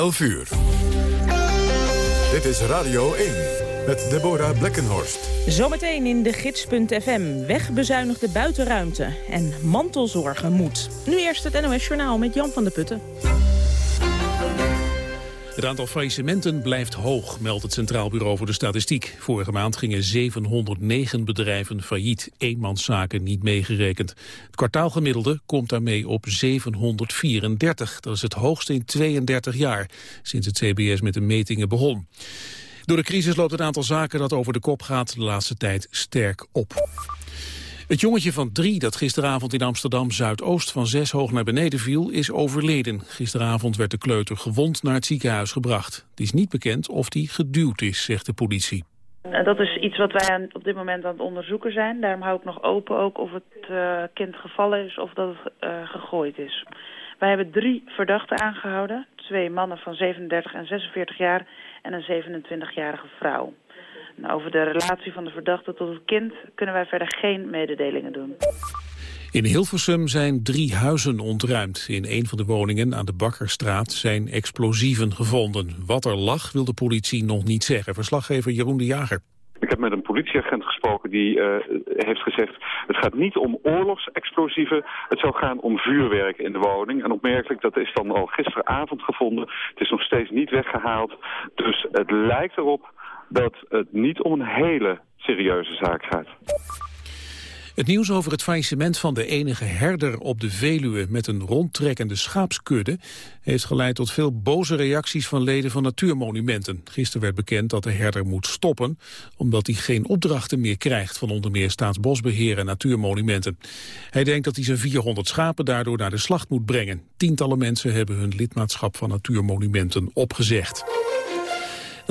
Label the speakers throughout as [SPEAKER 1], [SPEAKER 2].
[SPEAKER 1] 11 uur. Dit is Radio 1 met Deborah Blekkenhorst.
[SPEAKER 2] Zometeen in de gids.fm. Wegbezuinigde buitenruimte en mantelzorgen moet. Nu eerst het NOS Journaal met Jan van der Putten.
[SPEAKER 3] Het aantal faillissementen blijft hoog, meldt het Centraal Bureau voor de Statistiek. Vorige maand gingen 709 bedrijven failliet, eenmanszaken niet meegerekend. Het kwartaalgemiddelde komt daarmee op 734. Dat is het hoogste in 32 jaar, sinds het CBS met de metingen begon. Door de crisis loopt het aantal zaken dat over de kop gaat de laatste tijd sterk op. Het jongetje van drie dat gisteravond in Amsterdam Zuidoost van zes hoog naar beneden viel, is overleden. Gisteravond werd de kleuter gewond naar het ziekenhuis gebracht. Het is niet bekend of hij geduwd is, zegt de politie.
[SPEAKER 4] Dat is iets wat wij op dit moment aan het onderzoeken zijn. Daarom hou ik nog open ook of het uh, kind gevallen is of dat het uh, gegooid is. Wij hebben drie verdachten aangehouden. Twee mannen van 37 en 46 jaar en een 27-jarige vrouw. Over de relatie van de verdachte tot het kind kunnen wij verder geen mededelingen doen.
[SPEAKER 3] In Hilversum zijn drie huizen ontruimd. In een van de woningen aan de Bakkerstraat zijn explosieven gevonden. Wat er lag wil de politie nog niet zeggen. Verslaggever Jeroen de Jager.
[SPEAKER 5] Ik heb met een politieagent gesproken die uh, heeft gezegd... het gaat niet om oorlogsexplosieven, het zou gaan om vuurwerk in de woning. En opmerkelijk, dat is dan al gisteravond gevonden. Het is nog steeds niet weggehaald. Dus het lijkt erop dat het niet om een hele serieuze zaak gaat.
[SPEAKER 3] Het nieuws over het faillissement van de enige herder op de Veluwe met een rondtrekkende schaapskudde heeft geleid tot veel boze reacties van leden van natuurmonumenten. Gisteren werd bekend dat de herder moet stoppen omdat hij geen opdrachten meer krijgt van onder meer Staatsbosbeheer en natuurmonumenten. Hij denkt dat hij zijn 400 schapen daardoor naar de slacht moet brengen. Tientallen mensen hebben hun lidmaatschap van natuurmonumenten opgezegd.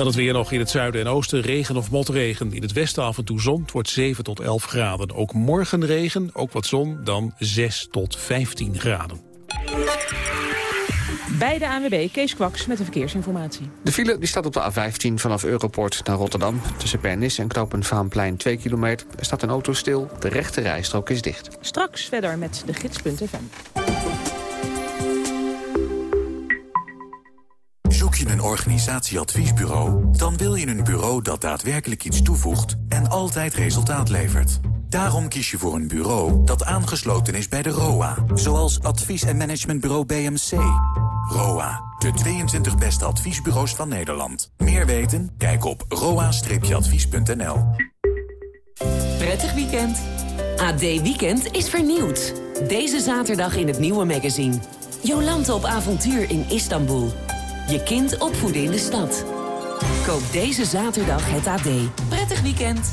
[SPEAKER 3] Dan het weer nog in het zuiden en oosten regen of motregen. In het westen af en toe zon. Het wordt 7 tot 11 graden. Ook morgen regen, ook wat zon, dan 6 tot 15 graden.
[SPEAKER 2] Bij de ANWB, Kees Kwaks met de verkeersinformatie.
[SPEAKER 6] De file die staat op de A15 vanaf Europort naar Rotterdam. Tussen Pernis en Knopen Vaanplein 2 kilometer. Er staat een auto stil, de rechte rijstrook is dicht.
[SPEAKER 2] Straks verder met de gids.fm.
[SPEAKER 7] je een organisatieadviesbureau? Dan wil je een bureau dat daadwerkelijk iets toevoegt en altijd resultaat levert. Daarom kies je voor een bureau dat aangesloten is bij de ROA. Zoals advies- en managementbureau BMC. ROA, de 22 beste adviesbureaus van Nederland. Meer weten? Kijk op roa-advies.nl.
[SPEAKER 8] Prettig weekend. AD Weekend is vernieuwd. Deze zaterdag in het nieuwe magazine. Jolante op avontuur in Istanbul. Je kind opvoeden in de stad. Koop deze zaterdag het AD. Prettig weekend.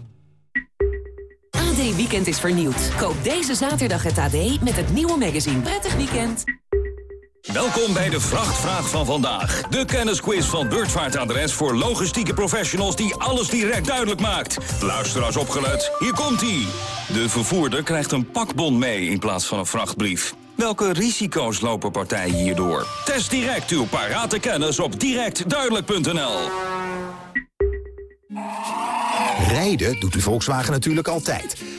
[SPEAKER 8] AD Weekend is vernieuwd. Koop deze zaterdag het AD met het nieuwe magazine. Prettig weekend.
[SPEAKER 9] Welkom bij de Vrachtvraag van vandaag. De kennisquiz van Beurtvaartadres voor logistieke professionals die alles direct duidelijk maakt. Luisteraars opgelet, hier komt-ie. De vervoerder krijgt een pakbon mee in plaats van een vrachtbrief. Welke risico's lopen partijen hierdoor? Test direct uw parate kennis op directduidelijk.nl.
[SPEAKER 10] Rijden doet u Volkswagen natuurlijk altijd.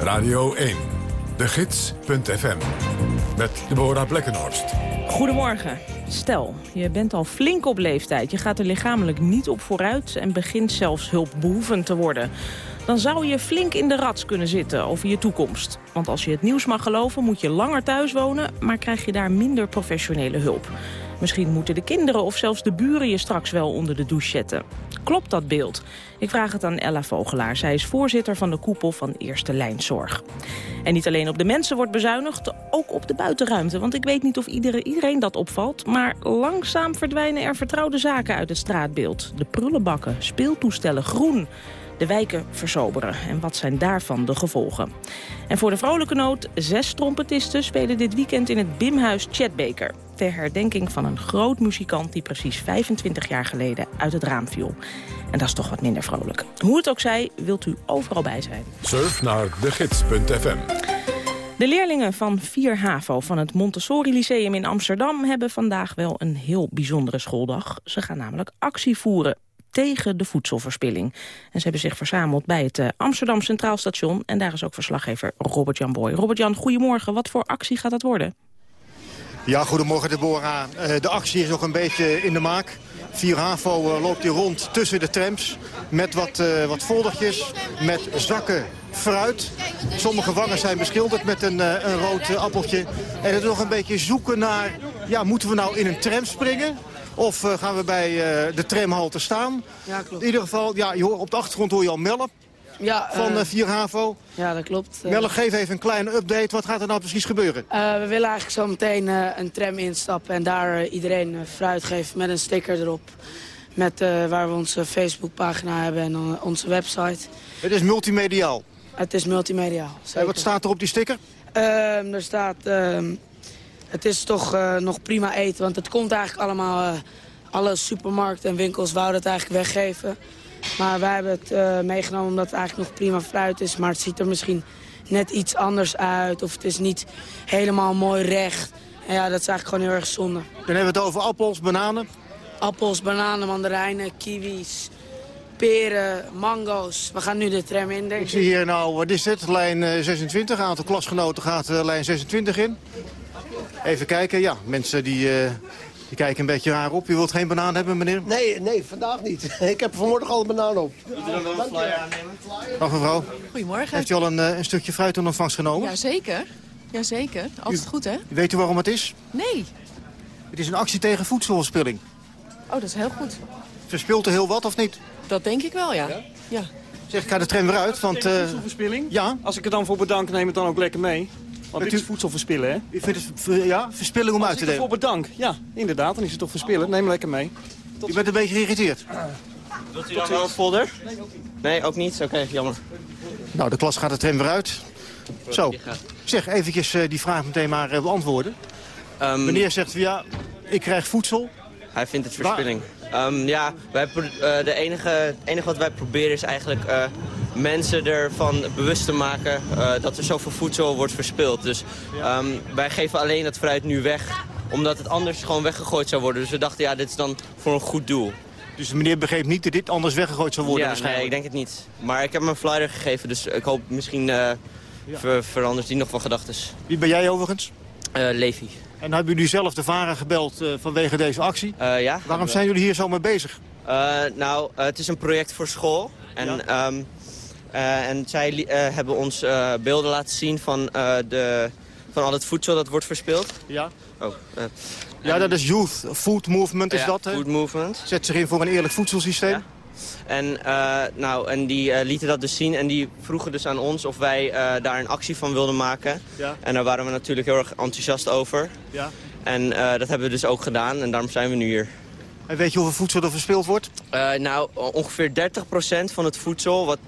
[SPEAKER 1] Radio 1. De Gids.fm. Met Deborah Blekkenhorst.
[SPEAKER 2] Goedemorgen. Stel, je bent al flink op leeftijd. Je gaat er lichamelijk niet op vooruit en begint zelfs hulpbehoevend te worden. Dan zou je flink in de rats kunnen zitten over je toekomst. Want als je het nieuws mag geloven moet je langer thuis wonen... maar krijg je daar minder professionele hulp. Misschien moeten de kinderen of zelfs de buren je straks wel onder de douche zetten. Klopt dat beeld? Ik vraag het aan Ella Vogelaar. Zij is voorzitter van de koepel van Eerste Lijnzorg. En niet alleen op de mensen wordt bezuinigd, ook op de buitenruimte. Want ik weet niet of iedereen, iedereen dat opvalt... maar langzaam verdwijnen er vertrouwde zaken uit het straatbeeld. De prullenbakken, speeltoestellen, groen de wijken versoberen. En wat zijn daarvan de gevolgen? En voor de vrolijke noot, zes trompetisten spelen dit weekend in het Bimhuis Chatbaker. Ter herdenking van een groot muzikant die precies 25 jaar geleden uit het raam viel. En dat is toch wat minder vrolijk. Hoe het ook zij, wilt u overal bij zijn.
[SPEAKER 1] Surf naar degids.fm.
[SPEAKER 2] De leerlingen van 4 HAVO van het Montessori Lyceum in Amsterdam... hebben vandaag wel een heel bijzondere schooldag. Ze gaan namelijk actie voeren tegen de voedselverspilling. En ze hebben zich verzameld bij het uh, Amsterdam Centraal Station. En daar is ook verslaggever Robert-Jan Boy. Robert-Jan, goedemorgen. Wat voor actie gaat dat worden?
[SPEAKER 11] Ja, goedemorgen Deborah. Uh, de actie is nog een beetje in de maak. 4 HAVO uh, loopt hier rond tussen de trams met wat, wat foldertjes, met zakken fruit. Sommige wangen zijn beschilderd met een, een rood appeltje. En het is nog een beetje zoeken naar, ja, moeten we nou in een tram springen? Of uh, gaan we bij uh, de tramhalte staan?
[SPEAKER 12] Ja, klopt.
[SPEAKER 11] In ieder geval, ja, je hoort, op de achtergrond hoor je al Melle
[SPEAKER 12] ja,
[SPEAKER 11] van uh, 4 HAVO.
[SPEAKER 12] Ja, dat klopt.
[SPEAKER 11] Melle, geef even een kleine update. Wat gaat er nou precies gebeuren?
[SPEAKER 12] we willen eigenlijk zo meteen een tram instappen en daar iedereen fruit geven met een sticker erop. Met, waar we onze Facebookpagina hebben en onze website.
[SPEAKER 11] Het is multimediaal?
[SPEAKER 12] Het is multimediaal,
[SPEAKER 11] En wat staat er op die sticker?
[SPEAKER 12] Ehm, er staat... Het is toch uh, nog prima eten. Want het komt eigenlijk allemaal... Uh, alle supermarkten en winkels wouden het eigenlijk weggeven. Maar wij hebben het uh, meegenomen omdat het eigenlijk nog prima fruit is. Maar het ziet er misschien net iets anders uit. Of het is niet helemaal mooi recht. En ja, dat is eigenlijk gewoon heel erg zonde.
[SPEAKER 11] Dan hebben we het over appels, bananen?
[SPEAKER 12] Appels, bananen, mandarijnen, kiwis, peren, mango's. We gaan nu de tram in, denk
[SPEAKER 11] ik. Ik zie hier nou, wat is dit? Lijn 26. Een aantal klasgenoten gaat lijn 26 in. Even kijken, ja, mensen die, uh, die kijken een beetje raar op. U wilt geen banaan hebben, meneer?
[SPEAKER 13] Nee, nee, vandaag niet. Ik heb vanmorgen al een banaan op.
[SPEAKER 11] Moet u dan wel een flyer aannemen? Dag mevrouw.
[SPEAKER 14] Goedemorgen.
[SPEAKER 11] Heeft u al een, uh, een stukje fruit in ontvangst genomen?
[SPEAKER 14] Jazeker. Jazeker. Altijd
[SPEAKER 11] u,
[SPEAKER 14] goed, hè?
[SPEAKER 11] Weet u waarom het is?
[SPEAKER 14] Nee.
[SPEAKER 11] Het is een actie tegen voedselverspilling.
[SPEAKER 14] Oh, dat is heel goed.
[SPEAKER 11] Verspilt er heel wat, of niet?
[SPEAKER 14] Dat denk ik wel, ja. ja? ja.
[SPEAKER 11] Zeg, ik ga de tram weer uit, want...
[SPEAKER 15] Uh, voedselverspilling?
[SPEAKER 11] Ja.
[SPEAKER 15] Als ik er dan voor bedank, neem het dan ook lekker mee. Want dit is voedsel verspillen, hè?
[SPEAKER 11] U vindt het ja, verspilling om
[SPEAKER 15] Als
[SPEAKER 11] uit te delen?
[SPEAKER 15] voor bedank, ja, inderdaad. Dan is het toch verspillen. Neem lekker mee.
[SPEAKER 11] Tot u bent een beetje geïrriteerd.
[SPEAKER 16] Wilt u dan wel een folder? Nee, ook niet. Nee, ook niet? Oké, okay, jammer.
[SPEAKER 11] Nou, de klas gaat de tram weer uit. Zo, zeg eventjes uh, die vraag meteen maar uh, beantwoorden. Um, Meneer zegt, ja, ik krijg voedsel.
[SPEAKER 16] Hij vindt het verspilling. Um, ja, wij, uh, de enige, enige wat wij proberen is eigenlijk uh, mensen ervan bewust te maken uh, dat er zoveel voedsel wordt verspild. Dus um, wij geven alleen het fruit nu weg, omdat het anders gewoon weggegooid zou worden. Dus we dachten, ja, dit is dan voor een goed doel.
[SPEAKER 11] Dus de meneer begreep niet dat dit anders weggegooid zou worden
[SPEAKER 16] ja,
[SPEAKER 11] waarschijnlijk?
[SPEAKER 16] nee, ik denk het niet. Maar ik heb hem een flyer gegeven, dus ik hoop misschien ver verandert die nog van gedachten.
[SPEAKER 11] Wie ben jij overigens?
[SPEAKER 16] Levi.
[SPEAKER 11] En hebben jullie zelf de VARA gebeld uh, vanwege deze actie?
[SPEAKER 16] Uh, ja.
[SPEAKER 11] Waarom zijn jullie hier zo mee bezig?
[SPEAKER 16] Uh, nou, het is een project voor school. En, ja. um, en zij hebben ons beelden laten zien van, de, van al het voedsel dat wordt verspild.
[SPEAKER 11] Ja.
[SPEAKER 16] Oh,
[SPEAKER 11] ja, dat is Youth Food Movement, is
[SPEAKER 16] ja,
[SPEAKER 11] dat?
[SPEAKER 16] Food Movement.
[SPEAKER 11] Zet zich in voor een eerlijk voedselsysteem.
[SPEAKER 16] Ja. En, uh, nou, en die uh, lieten dat dus zien en die vroegen dus aan ons of wij uh, daar een actie van wilden maken.
[SPEAKER 11] Ja.
[SPEAKER 16] En daar waren we natuurlijk heel erg enthousiast over.
[SPEAKER 11] Ja.
[SPEAKER 16] En dat hebben we dus ook gedaan en daarom zijn we nu hier.
[SPEAKER 11] En weet je hoeveel voedsel er verspild wordt?
[SPEAKER 16] nou, ongeveer 30% van het voedsel wat,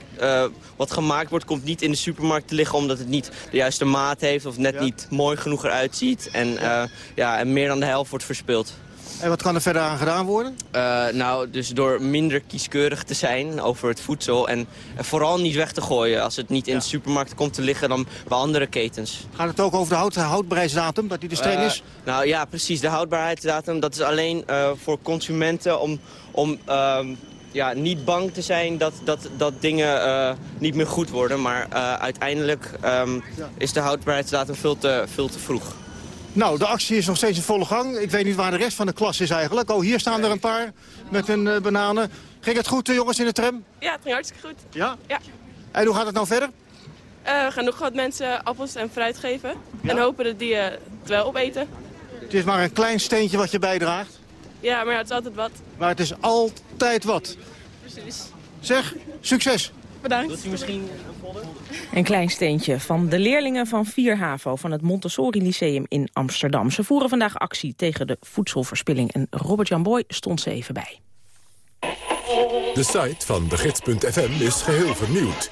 [SPEAKER 16] wat gemaakt wordt... komt niet in de supermarkt te liggen omdat het niet de juiste maat heeft... of net
[SPEAKER 11] ja.
[SPEAKER 16] niet mooi genoeg eruit ziet. En, ja. ja, en meer dan de helft wordt verspild.
[SPEAKER 11] En wat kan er verder aan gedaan worden?
[SPEAKER 16] Uh, nou, dus door minder kieskeurig te zijn over het voedsel. En vooral niet weg te gooien. Als het niet in ja. de supermarkt komt te liggen dan bij andere ketens.
[SPEAKER 11] Gaat het ook over de houd, houdbaarheidsdatum, dat die te streng
[SPEAKER 16] uh,
[SPEAKER 11] is?
[SPEAKER 16] Nou ja, precies. De houdbaarheidsdatum, dat is alleen uh, voor consumenten om... om ja, niet bang te zijn dat, dat, dat dingen uh, niet meer goed worden. Maar uh, uiteindelijk um, ja. is de houdbaarheidsdatum veel te, veel te vroeg.
[SPEAKER 11] Nou, de actie is nog steeds in volle gang. Ik weet niet waar de rest van de klas is eigenlijk. Oh, hier staan er een paar met hun uh, bananen. Ging het goed, jongens, in de tram?
[SPEAKER 17] Ja, het ging hartstikke goed.
[SPEAKER 11] Ja?
[SPEAKER 17] Ja.
[SPEAKER 11] En hoe gaat het nou verder?
[SPEAKER 17] Uh, we gaan nog wat mensen appels en fruit geven. Ja? En hopen dat die het wel opeten.
[SPEAKER 11] Het is maar een klein steentje wat je bijdraagt.
[SPEAKER 17] Ja, maar ja, het is altijd wat.
[SPEAKER 11] Maar het is altijd wat.
[SPEAKER 17] Precies.
[SPEAKER 11] Zeg, succes.
[SPEAKER 17] Bedankt.
[SPEAKER 16] U misschien
[SPEAKER 2] Een klein steentje van de leerlingen van 4 HAVO van het Montessori Lyceum in Amsterdam. Ze voeren vandaag actie tegen de voedselverspilling en Robert-Jan Boy stond ze even bij.
[SPEAKER 1] De site van de gids.fm is geheel vernieuwd.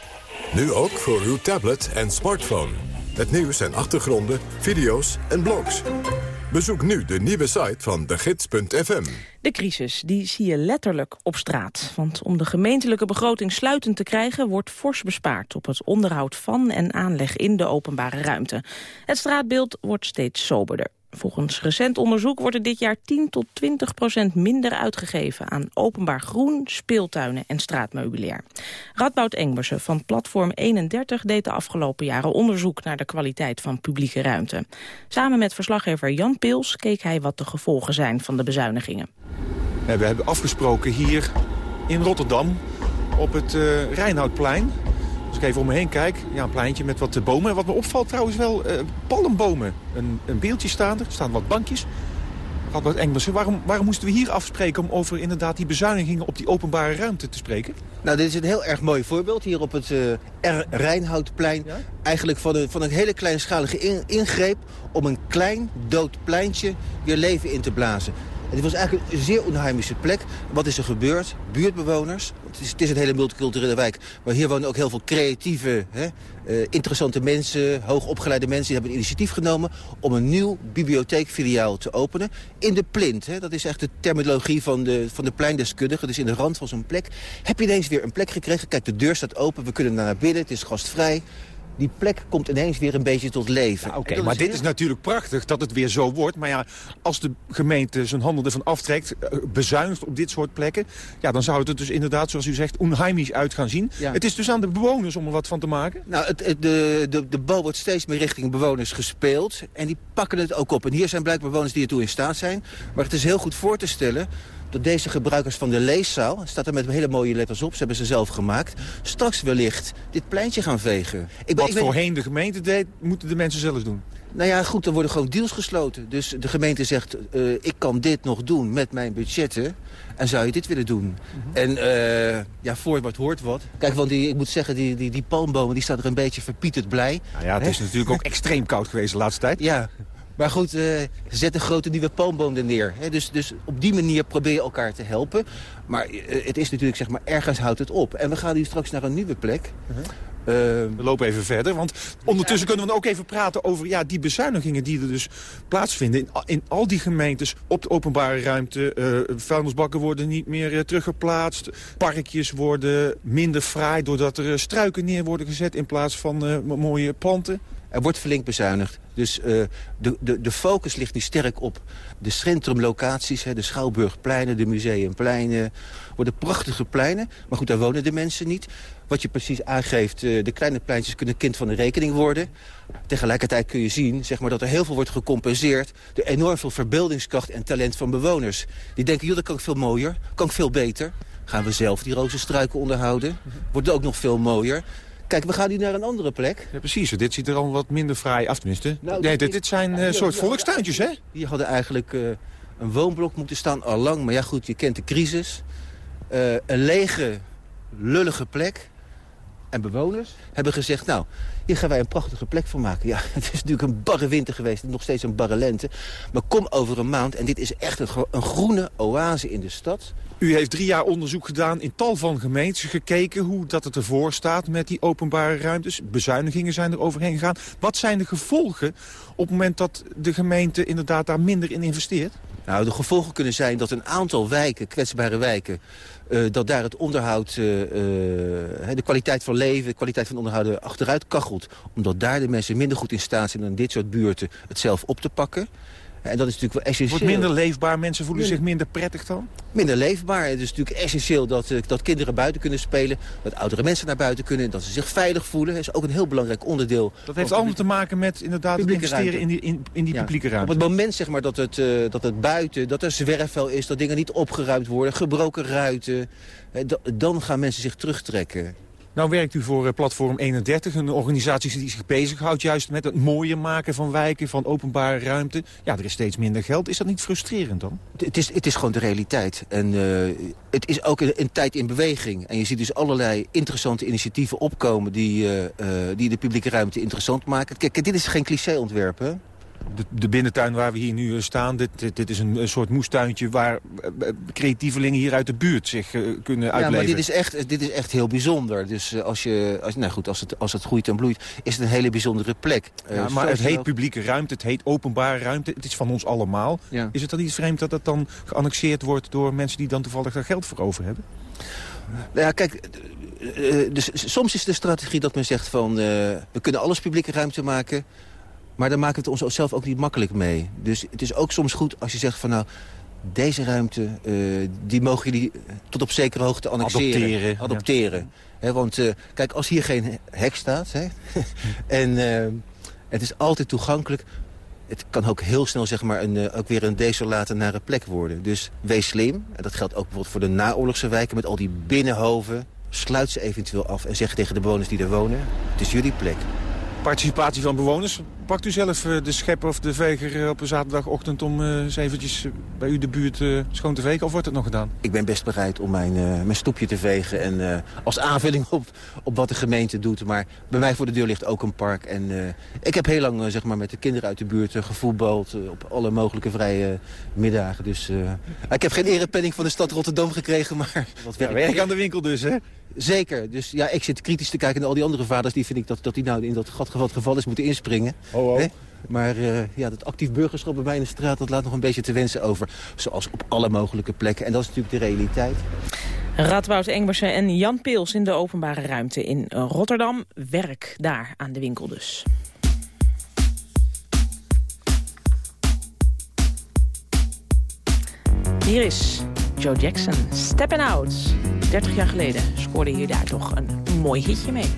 [SPEAKER 1] Nu ook voor uw tablet en smartphone. Het nieuws en achtergronden, video's en blogs. Bezoek nu de nieuwe site van de gids.fm.
[SPEAKER 2] De crisis die zie je letterlijk op straat. Want om de gemeentelijke begroting sluitend te krijgen... wordt fors bespaard op het onderhoud van en aanleg in de openbare ruimte. Het straatbeeld wordt steeds soberder. Volgens recent onderzoek wordt er dit jaar 10 tot 20 procent minder uitgegeven... aan openbaar groen, speeltuinen en straatmeubilair. Radboud Engbersen van Platform 31 deed de afgelopen jaren onderzoek... naar de kwaliteit van publieke ruimte. Samen met verslaggever Jan Pils keek hij wat de gevolgen zijn van de bezuinigingen.
[SPEAKER 18] We hebben afgesproken hier in Rotterdam op het uh, Rijnhoutplein. Als ik even om me heen kijk, ja, een pleintje met wat bomen. Wat me opvalt trouwens wel, uh, palmbomen. Een, een beeldje staan er, er staan wat bankjes. Radboud Engbersen, waarom, waarom moesten we hier afspreken... om over inderdaad die bezuinigingen op die openbare ruimte te spreken?
[SPEAKER 13] Nou, dit is een heel erg mooi voorbeeld hier op het uh, R Rijnhoutplein. Ja? Eigenlijk van een, van een hele kleinschalige in, ingreep... om een klein, dood pleintje weer leven in te blazen. Dit was eigenlijk een zeer onheimische plek. Wat is er gebeurd? Buurtbewoners. Het is, het is een hele multiculturele wijk. Maar hier wonen ook heel veel creatieve, hè, uh, interessante mensen, hoogopgeleide mensen. Die hebben initiatief genomen om een nieuw bibliotheekfiliaal te openen. In de plint. Hè. Dat is echt de terminologie van de, van de pleindeskundige. Dus in de rand van zo'n plek. Heb je ineens weer een plek gekregen? Kijk, de deur staat open. We kunnen naar binnen. Het is gastvrij die plek komt ineens weer een beetje tot leven.
[SPEAKER 18] Ja, Oké, okay, maar dit is natuurlijk prachtig dat het weer zo wordt. Maar ja, als de gemeente zijn handen ervan aftrekt, bezuinigt op dit soort plekken... ja, dan zou het er dus inderdaad, zoals u zegt, onheimisch uit gaan zien. Ja. Het is dus aan de bewoners om er wat van te maken?
[SPEAKER 13] Nou, het, het, de, de, de bal wordt steeds meer richting bewoners gespeeld. En die pakken het ook op. En hier zijn blijkbaar bewoners die ertoe in staat zijn. Maar het is heel goed voor te stellen dat deze gebruikers van de leeszaal... staat er met hele mooie letters op, ze hebben ze zelf gemaakt... straks wellicht dit pleintje gaan vegen.
[SPEAKER 18] Ik ben, Wat ben... voorheen de gemeente deed, moeten de mensen zelf doen?
[SPEAKER 13] Nou ja, goed, er worden gewoon deals gesloten. Dus de gemeente zegt, uh, ik kan dit nog doen met mijn budgetten. En zou je dit willen doen? Mm -hmm. En uh, ja, voor wat hoort wat. Kijk, want die, ik moet zeggen, die, die, die palmbomen die staan er een beetje verpieterd blij.
[SPEAKER 18] Nou ja, het is natuurlijk ook extreem koud geweest de laatste tijd.
[SPEAKER 13] Ja, maar goed, uh, zet een grote nieuwe palmboom er neer. Hè? Dus, dus op die manier probeer je elkaar te helpen. Maar uh, het is natuurlijk, zeg maar, ergens houdt het op. En we gaan nu straks naar een nieuwe plek.
[SPEAKER 18] Uh -huh. we lopen even verder, want ondertussen kunnen we ook even praten over ja, die bezuinigingen die er dus plaatsvinden. In, in al die gemeentes op de openbare ruimte. Uh, vuilnisbakken worden niet meer uh, teruggeplaatst. Parkjes worden minder fraai doordat er struiken neer worden gezet in plaats van mooie planten.
[SPEAKER 13] Er wordt flink bezuinigd. Dus uh, de, de, de focus ligt nu sterk op de centrumlocaties. Hè, de Schouwburgpleinen, de museumpleinen. worden prachtige pleinen. Maar goed, daar wonen de mensen niet. Wat je precies aangeeft, uh, de kleine pleintjes kunnen kind van de rekening worden. Tegelijkertijd kun je zien zeg maar, dat er heel veel wordt gecompenseerd... door enorm veel verbeeldingskracht en talent van bewoners. Die denken, joh, dat kan ik veel mooier, kan ik veel beter. Gaan we zelf die rozenstruiken onderhouden? Wordt ook nog veel mooier? Kijk, we gaan nu naar een andere plek.
[SPEAKER 18] Ja, precies. Dit ziet er al wat minder fraai af, tenminste. Nou, nee, dit, dit zijn een uh, soort volkstuintjes, hè?
[SPEAKER 13] Die hadden eigenlijk uh, een woonblok moeten staan al lang. Maar ja, goed, je kent de crisis. Uh, een lege, lullige plek. En bewoners hebben gezegd, nou, hier gaan wij een prachtige plek van maken. Ja, het is natuurlijk een barre winter geweest, nog steeds een barre lente. Maar kom over een maand en dit is echt een, een groene oase in de stad.
[SPEAKER 18] U heeft drie jaar onderzoek gedaan in tal van gemeentes gekeken hoe dat het ervoor staat met die openbare ruimtes. Bezuinigingen zijn er overheen gegaan. Wat zijn de gevolgen op het moment dat de gemeente inderdaad daar minder in investeert?
[SPEAKER 13] Nou, de gevolgen kunnen zijn dat een aantal wijken, kwetsbare wijken... Uh, dat daar het onderhoud, uh, uh, de kwaliteit van leven, de kwaliteit van onderhoud achteruit kachelt. Omdat daar de mensen minder goed in staat zijn dan dit soort buurten het zelf op te pakken. En dat is natuurlijk wel essentieel.
[SPEAKER 18] Wordt minder leefbaar, mensen voelen minder, zich minder prettig dan?
[SPEAKER 13] Minder leefbaar. Het is natuurlijk essentieel dat, uh, dat kinderen buiten kunnen spelen. Dat oudere mensen naar buiten kunnen. Dat ze zich veilig voelen. Dat is ook een heel belangrijk onderdeel.
[SPEAKER 18] Dat heeft allemaal te maken met inderdaad het investeren ruimte. in die, in, in die ja. publieke ruimte.
[SPEAKER 13] Op het moment zeg maar, dat, het, uh, dat het buiten, dat er zwerfvuil is, dat dingen niet opgeruimd worden, gebroken ruiten. Uh, dan gaan mensen zich terugtrekken.
[SPEAKER 18] Nou werkt u voor eh, Platform 31, een organisatie die zich bezighoudt juist met het mooier maken van wijken, van openbare ruimte. Ja, er is steeds minder geld. Is dat niet frustrerend dan?
[SPEAKER 13] Het is, het is gewoon de realiteit. En uh, het is ook een, tijd in beweging. En je ziet dus allerlei interessante initiatieven opkomen die, uh, die de publieke ruimte interessant maken. Kijk, dit is geen cliché-ontwerp?
[SPEAKER 18] De, de, binnentuin waar we hier nu eh, staan, dit, dit, dit is een, soort moestuintje... waar uh, creatievelingen hier uit de buurt zich uh, kunnen uitleven.
[SPEAKER 13] Ja, maar dit is echt, dit is echt heel bijzonder. Dus uh, als, je, als, nou goed, als, het, als het groeit en bloeit, is het een hele bijzondere plek.
[SPEAKER 18] Ja, maar het heet publieke ruimte, het heet openbare ruimte. Het is van ons allemaal. Ja. Is het dan niet vreemd dat dat dan geannexeerd wordt... door mensen die dan toevallig daar geld voor over hebben?
[SPEAKER 13] Nou ja, kijk, dus, soms is de strategie dat men zegt van... we kunnen alles publieke ruimte maken... Maar daar maken we het ons zelf ook niet makkelijk mee. Dus het is ook soms goed als je zegt van nou... deze ruimte, uh, die mogen jullie tot op zekere hoogte annexeren.
[SPEAKER 18] Adopteren.
[SPEAKER 13] Adopteren. Ja. He, want uh, kijk, als hier geen hek staat... En uh, het is altijd toegankelijk... het kan ook heel snel zeg maar, een, ook weer een desolate nare plek worden. Dus wees slim. En dat geldt ook bijvoorbeeld voor de naoorlogse wijken... met al die binnenhoven. Sluit ze eventueel af en zeg tegen de bewoners die er wonen... het is jullie plek.
[SPEAKER 18] Participatie van bewoners. Pakt u zelf de schepper of de veger op een zaterdagochtend... om eens eventjes bij u de buurt schoon te vegen? Of wordt het nog gedaan?
[SPEAKER 13] Ik ben best bereid om mijn, mijn stoepje te vegen. En uh, als aanvulling op, op wat de gemeente doet. Maar bij mij voor de deur ligt ook een park. En uh, ik heb heel lang uh, zeg maar, met de kinderen uit de buurt gevoetbald. op alle mogelijke vrije middagen. Dus ik heb geen erepenning van de stad Rotterdam gekregen. Maar
[SPEAKER 18] wat werk, ja, werk aan de winkel dus, hè?
[SPEAKER 13] Zeker. Dus ja, ik zit kritisch te kijken naar al die andere vaders. Die vind ik dat, dat die nou in dat gat geval is moeten inspringen.
[SPEAKER 18] Oh, oh.
[SPEAKER 13] Maar uh, ja, dat actief burgerschap bij mij in de straat... dat laat nog een beetje te wensen over. Zoals op alle mogelijke plekken. En dat is natuurlijk de realiteit.
[SPEAKER 19] Radwoud Engbersen en Jan Peels in de openbare ruimte in Rotterdam. Werk daar aan de winkel dus. Hier is Joe Jackson, Steppin' Out. 30 jaar geleden scoorde hij daar toch een mooi hitje mee.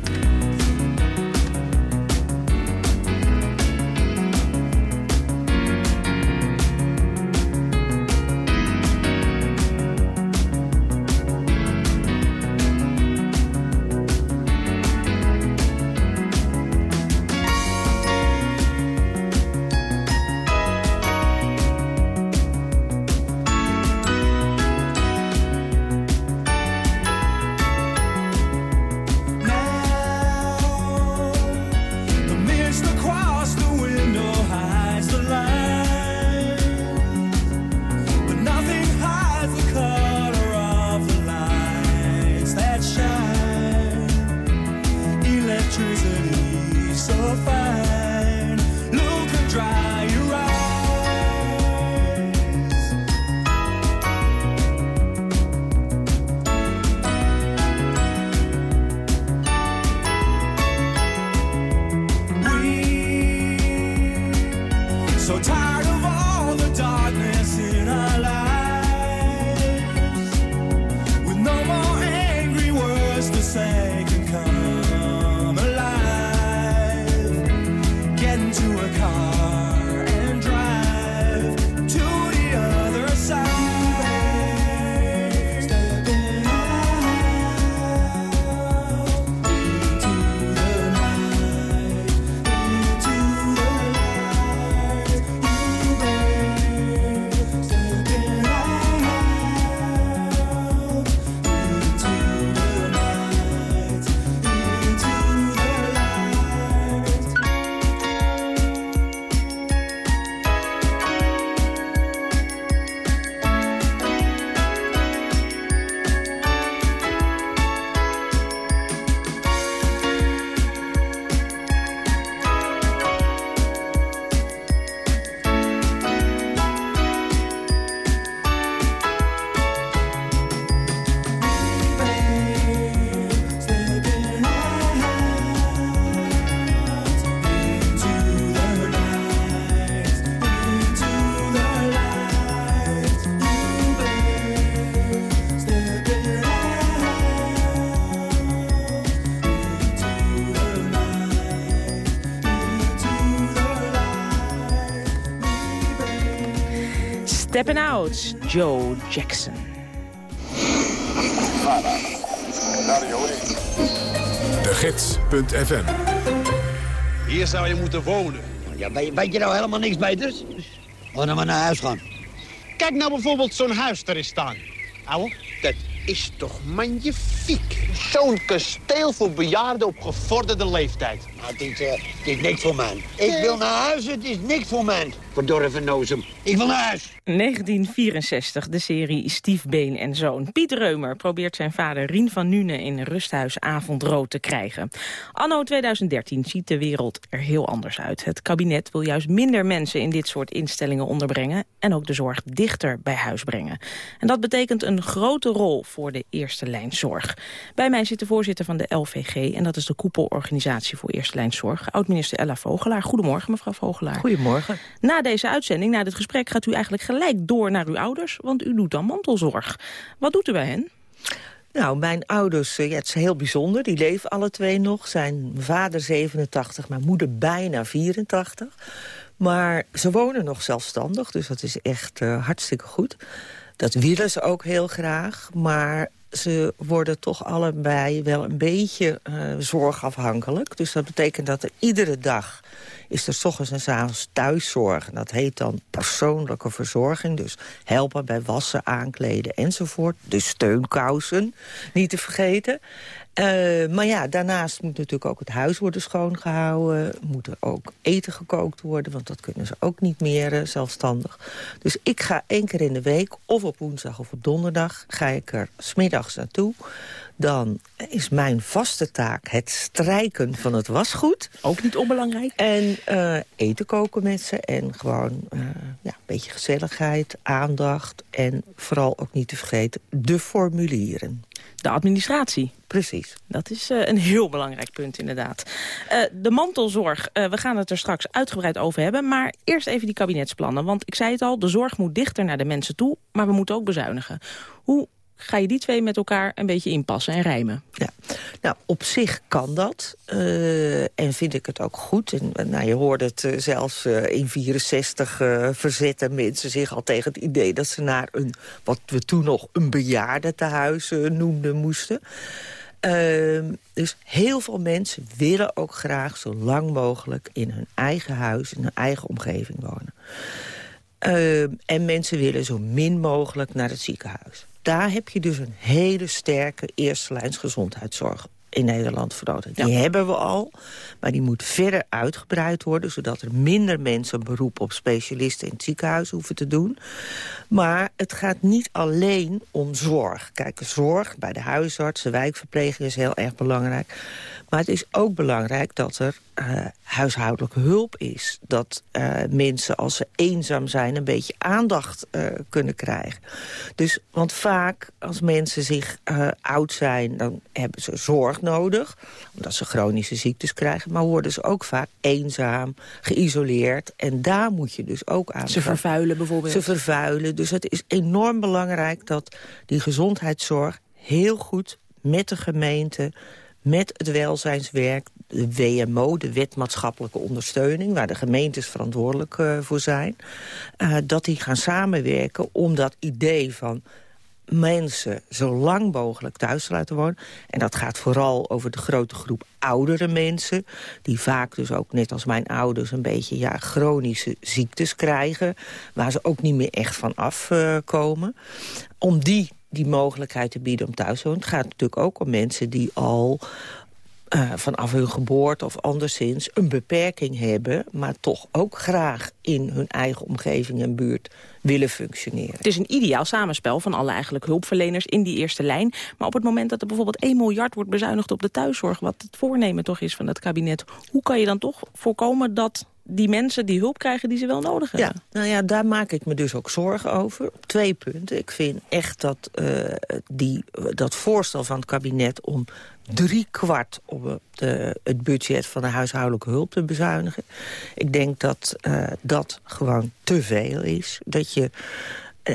[SPEAKER 19] Steppin' Out, Joe Jackson.
[SPEAKER 1] gids.fm.
[SPEAKER 20] Hier zou je moeten wonen.
[SPEAKER 21] Ja, weet, weet je nou helemaal niks beters? Laten we maar naar huis gaan.
[SPEAKER 20] Kijk nou bijvoorbeeld zo'n huis er is staan. Ouwe, dat is toch magnifiek. Zo'n kasteel voor bejaarden op gevorderde leeftijd.
[SPEAKER 21] Nou, het is, eh, het is niks voor mij. Ik wil naar huis, het is niks voor mij. Verdorven nozem. Ik wil naar huis.
[SPEAKER 2] 1964, de serie Stief Been en Zoon. Piet Reumer probeert zijn vader Rien van Nune in rusthuis Avondrood te krijgen. Anno 2013 ziet de wereld er heel anders uit. Het kabinet wil juist minder mensen in dit soort instellingen onderbrengen... en ook de zorg dichter bij huis brengen. En dat betekent een grote rol voor de eerste lijn zorg. Bij mij zit de voorzitter van de LVG... en dat is de koepelorganisatie voor eerste lijn zorg. Oud-minister Ella Vogelaar. Goedemorgen, mevrouw Vogelaar.
[SPEAKER 22] Goedemorgen.
[SPEAKER 2] Na deze uitzending, na dit gesprek, gaat u eigenlijk gelijk door naar uw ouders... want u doet dan mantelzorg. Wat doet u bij hen?
[SPEAKER 22] Nou, mijn ouders, eh, ja, het is heel bijzonder. Die leven alle twee nog. Zijn vader 87, mijn moeder bijna 84. Maar ze wonen nog zelfstandig, dus dat is echt uh, hartstikke goed. Dat willen ze ook heel graag, maar ze worden toch allebei wel een beetje uh, zorgafhankelijk. Dus dat betekent dat er iedere dag is er s ochtends en s avonds thuiszorg. Dat heet dan persoonlijke verzorging. Dus helpen bij wassen, aankleden enzovoort. De steunkousen, niet te vergeten. Uh, maar ja, daarnaast moet natuurlijk ook het huis worden schoongehouden. Moet er ook eten gekookt worden, want dat kunnen ze ook niet meer uh, zelfstandig. Dus ik ga één keer in de week, of op woensdag of op donderdag... ga ik er smiddags naartoe dan is mijn vaste taak het strijken van het wasgoed.
[SPEAKER 2] Ook niet onbelangrijk.
[SPEAKER 22] En uh, eten koken met ze en gewoon ja, een beetje gezelligheid, aandacht... en vooral ook niet te vergeten de formulieren.
[SPEAKER 2] De administratie.
[SPEAKER 22] Precies.
[SPEAKER 2] Dat is uh, een heel belangrijk punt inderdaad. Uh, de mantelzorg, uh, we gaan het er straks uitgebreid over hebben. Maar eerst even die kabinetsplannen. Want ik zei het al, de zorg moet dichter naar de mensen toe. Maar we moeten ook bezuinigen. Hoe ga je die twee met elkaar een beetje inpassen en rijmen.
[SPEAKER 22] Ja, nou, op zich kan dat. Uh, en vind ik het ook goed. En, nou, je hoorde het uh, zelfs uh, in 64 verzetten mensen zich al tegen het idee... dat ze naar een, wat we toen nog een bejaardentehuis noemden, moesten. Ehm, dus heel veel mensen willen ook graag zo lang mogelijk... in hun eigen huis, in hun eigen omgeving wonen. Ehm, en mensen willen zo min mogelijk naar het ziekenhuis daar heb je dus een hele sterke eerste lijns gezondheidszorg in Nederland voor nodig. Die hebben we al, maar die moet verder uitgebreid worden... zodat er minder mensen beroep op specialisten in het ziekenhuis hoeven te doen. Maar het gaat niet alleen om zorg. Kijk, zorg bij de huisarts, de wijkverpleging is heel erg belangrijk. Maar het is ook belangrijk dat er uh, huishoudelijke hulp is. Dat uh, mensen, als ze eenzaam zijn, een beetje aandacht uh, kunnen krijgen. Dus, want vaak, als mensen zich oud zijn, dan hebben ze zorg nodig. Omdat ze chronische ziektes krijgen. Maar worden ze ook vaak eenzaam, geïsoleerd. En daar moet je dus ook aan.
[SPEAKER 2] Ze vervuilen bijvoorbeeld.
[SPEAKER 22] Ze vervuilen. Dus het is enorm belangrijk dat die gezondheidszorg heel goed met de gemeente met het welzijnswerk, de WMO, de wet maatschappelijke ondersteuning... waar de gemeentes verantwoordelijk uh, voor zijn... Uh, dat die gaan samenwerken om dat idee van mensen zo lang mogelijk thuis te laten wonen. En dat gaat vooral over de grote groep oudere mensen... die vaak dus ook, net als mijn ouders, een beetje ja, chronische ziektes krijgen... waar ze ook niet meer echt van afkomen. Om die die mogelijkheid te bieden om thuis te wonen. Het gaat natuurlijk ook om mensen die al uh, vanaf hun geboorte of anderszins een beperking hebben... maar toch ook graag in hun eigen omgeving en buurt willen functioneren.
[SPEAKER 2] Het is een ideaal samenspel van alle eigenlijk hulpverleners in die eerste lijn. Maar op het moment dat er bijvoorbeeld 1 miljard wordt bezuinigd op de thuiszorg... wat het voornemen toch is van het kabinet... hoe kan je dan toch voorkomen dat die mensen die hulp krijgen die ze wel nodig hebben.
[SPEAKER 22] Ja, nou ja, daar maak ik me dus ook zorgen over. Op twee punten. Ik vind echt dat uh, die, dat voorstel van het kabinet om drie kwart op de, het budget van de huishoudelijke hulp te bezuinigen. Ik denk dat uh, dat gewoon te veel is. Dat je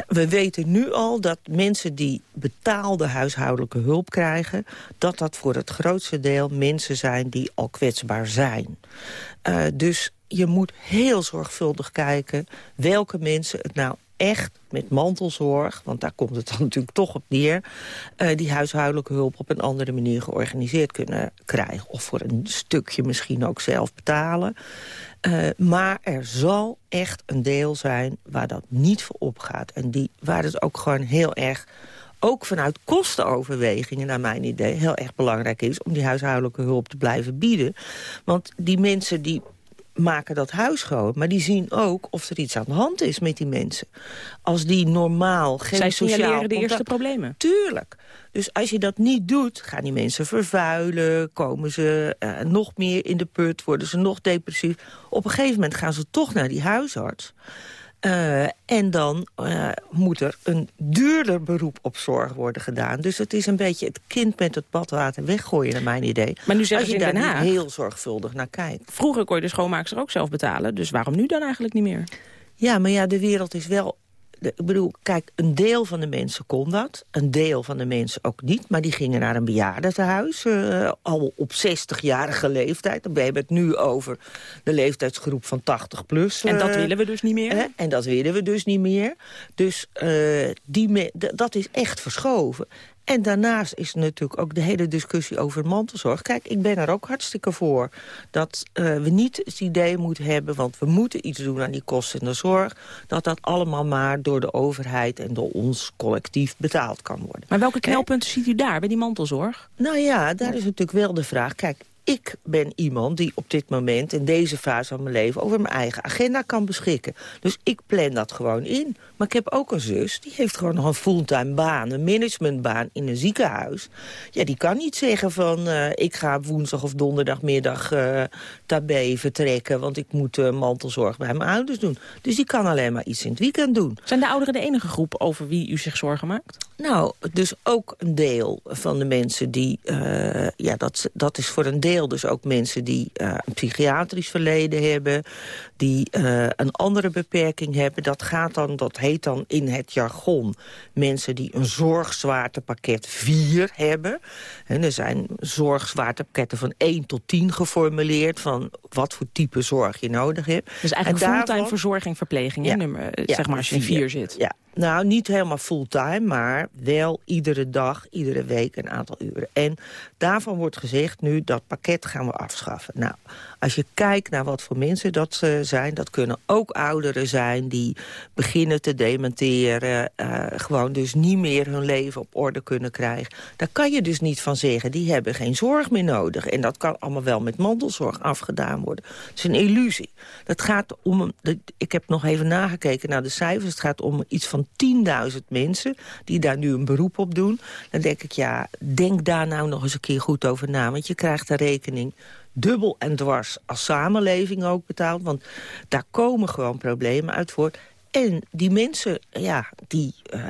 [SPEAKER 22] we weten nu al dat mensen die betaalde huishoudelijke hulp krijgen... dat dat voor het grootste deel mensen zijn die al kwetsbaar zijn. Uh, dus je moet heel zorgvuldig kijken welke mensen het nou echt met mantelzorg, want daar komt het dan natuurlijk toch op neer... Uh, die huishoudelijke hulp op een andere manier georganiseerd kunnen krijgen. Of voor een stukje misschien ook zelf betalen. Uh, maar er zal echt een deel zijn waar dat niet voor opgaat. En die, waar het ook gewoon heel erg ook vanuit kostenoverwegingen, naar mijn idee... heel erg belangrijk is om die huishoudelijke hulp te blijven bieden. Want die mensen die maken dat huis schoon. Maar die zien ook of er iets aan de hand is met die mensen. Als die normaal geen
[SPEAKER 2] Zij
[SPEAKER 22] sociaal
[SPEAKER 2] signaleren de
[SPEAKER 22] contact-
[SPEAKER 2] eerste problemen.
[SPEAKER 22] Tuurlijk. Dus als je dat niet doet, gaan die mensen vervuilen... komen ze eh, nog meer in de put, worden ze nog depressief. Op een gegeven moment gaan ze toch naar die huisarts... Uh, en dan uh, moet er een duurder beroep op zorg worden gedaan. Dus het is een beetje het kind met het badwater weggooien, naar mijn idee.
[SPEAKER 2] Maar nu
[SPEAKER 22] Als je
[SPEAKER 2] in
[SPEAKER 22] daar
[SPEAKER 2] Den Haag-
[SPEAKER 22] niet heel zorgvuldig naar kijkt.
[SPEAKER 2] Vroeger kon je de schoonmaakster ook zelf betalen. Dus waarom nu dan eigenlijk niet meer?
[SPEAKER 22] Ja, maar ja, de wereld is wel... Ik bedoel, kijk, een deel van de mensen kon dat. Een deel van de mensen ook niet. Maar die gingen naar een bejaardentehuis. eh, al op 60-jarige leeftijd. Dan hebben we het nu over de leeftijdsgroep van 80 plus.
[SPEAKER 2] En dat
[SPEAKER 22] eh,
[SPEAKER 2] willen we dus niet meer?
[SPEAKER 22] hè? En dat willen we dus niet meer. Dus eh, die dat is echt verschoven. En daarnaast is natuurlijk ook de hele discussie over mantelzorg. Kijk, ik ben er ook hartstikke voor. Dat eh, we niet het idee moeten hebben... want we moeten iets doen aan die kosten in de zorg... dat dat allemaal maar door de overheid en door ons collectief betaald kan worden.
[SPEAKER 2] Maar welke knelpunten ziet u daar bij die mantelzorg?
[SPEAKER 22] Nou ja, daar is natuurlijk wel de vraag... Kijk, ik ben iemand die op dit moment, in deze fase van mijn leven... over mijn eigen agenda kan beschikken. Dus ik plan dat gewoon in. Maar ik heb ook een zus, die heeft gewoon nog een fulltime baan... een managementbaan in een ziekenhuis. Ja, die kan niet zeggen van... eh, ik ga woensdag of donderdagmiddag eh tabé vertrekken... want ik moet eh, mantelzorg bij mijn ouders doen. Dus die kan alleen maar iets in het weekend doen.
[SPEAKER 2] Zijn de ouderen de enige groep over wie u zich zorgen maakt?
[SPEAKER 22] Nou, dus ook een deel van de mensen die... ja, dat, dat is voor een deel dus ook mensen die eh, een psychiatrisch verleden hebben... die eh, een andere beperking hebben. Dat gaat dan, dat heet dan in het jargon... mensen die een zorgzwaartepakket 4 hebben. En er zijn zorgzwaartepakketten van 1 tot 10 geformuleerd... van wat voor type zorg je nodig hebt.
[SPEAKER 2] Dus eigenlijk
[SPEAKER 22] En
[SPEAKER 2] fulltime
[SPEAKER 22] daarvan-
[SPEAKER 2] verzorging, verpleging?
[SPEAKER 22] Ja.
[SPEAKER 2] Nummer, eh,
[SPEAKER 22] Ja,
[SPEAKER 2] zeg maar als je in
[SPEAKER 22] vier.
[SPEAKER 2] vier zit.
[SPEAKER 22] Ja, nou, niet helemaal fulltime, maar wel iedere dag, iedere week een aantal uren. En daarvan wordt gezegd nu, dat pakket gaan we afschaffen. Nou, als je kijkt naar wat voor mensen dat eh, zijn... dat kunnen ook ouderen zijn die beginnen te dementeren... eh, gewoon dus niet meer hun leven op orde kunnen krijgen. Daar kan je dus niet van zeggen, die hebben geen zorg meer nodig. En dat kan allemaal wel met mantelzorg afgedaan worden. Het is een illusie. Dat gaat om, ik heb nog even nagekeken naar de cijfers... het gaat om iets van 10.000 mensen die daar nu een beroep op doen. Dan denk ik, ja, denk daar nou nog eens een keer goed over na. Want je krijgt de rekening dubbel en dwars als samenleving ook betaald. Want daar komen gewoon problemen uit voort. En die mensen, ja, die, eh,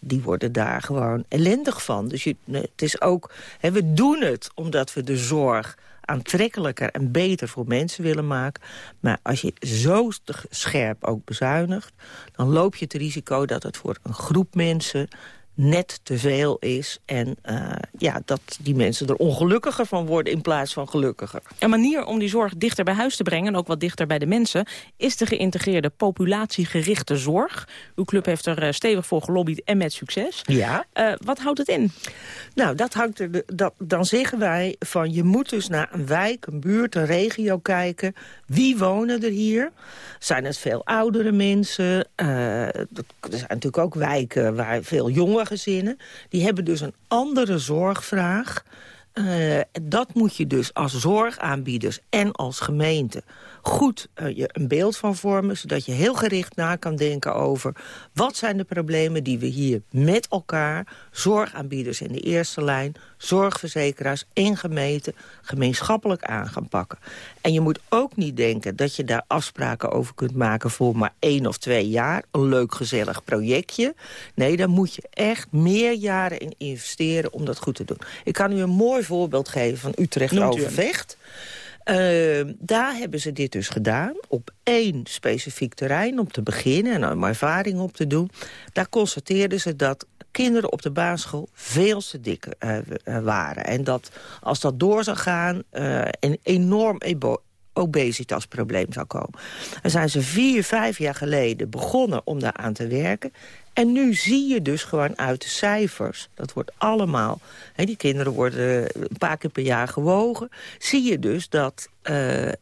[SPEAKER 22] die worden daar gewoon ellendig van. Dus je, het is ook, hè, we doen het omdat we de zorg aantrekkelijker en beter voor mensen willen maken. Maar als je zo scherp ook bezuinigt... dan loop je het risico dat het voor een groep mensen net te veel is. En eh, ja, dat die mensen er ongelukkiger van worden in plaats van gelukkiger.
[SPEAKER 2] Een manier om die zorg dichter bij huis te brengen... en ook wat dichter bij de mensen... is de geïntegreerde populatiegerichte zorg. Uw club heeft er eh, stevig voor gelobbyd en met succes.
[SPEAKER 22] Ja.
[SPEAKER 2] Eh, wat houdt het in?
[SPEAKER 22] Nou, dat hangt er, de- dat, dan zeggen wij van je moet dus naar een wijk, een buurt, een regio kijken. Wie wonen er hier? Zijn het veel oudere mensen? Er zijn natuurlijk ook wijken waar veel jonge gezinnen. Die hebben dus een andere zorgvraag. Eh, dat moet je dus als zorgaanbieders en als gemeente goed eh, je een beeld van vormen... zodat je heel gericht na kan denken over... wat zijn de problemen die we hier met elkaar... zorgaanbieders in de eerste lijn, zorgverzekeraars en gemeenten... gemeenschappelijk aan gaan pakken. En je moet ook niet denken dat je daar afspraken over kunt maken... voor maar één of twee jaar, een leuk gezellig projectje. Nee, daar moet je echt meer jaren in investeren om dat goed te doen. Ik kan u een mooi voorbeeld geven van Utrecht Uh, daar hebben ze dit dus gedaan, op één specifiek terrein om te beginnen... en om ervaring op te doen. Daar constateerden ze dat kinderen op de basisschool veel te dik uh, waren. En dat als dat door zou gaan, uh, een enorm obesitasprobleem zou komen. Dan zijn ze vier, vijf jaar geleden begonnen om daar aan te werken. En nu zie je dus gewoon uit de cijfers, dat wordt allemaal... Hè, die kinderen worden een paar keer per jaar gewogen... zie je dus dat uh,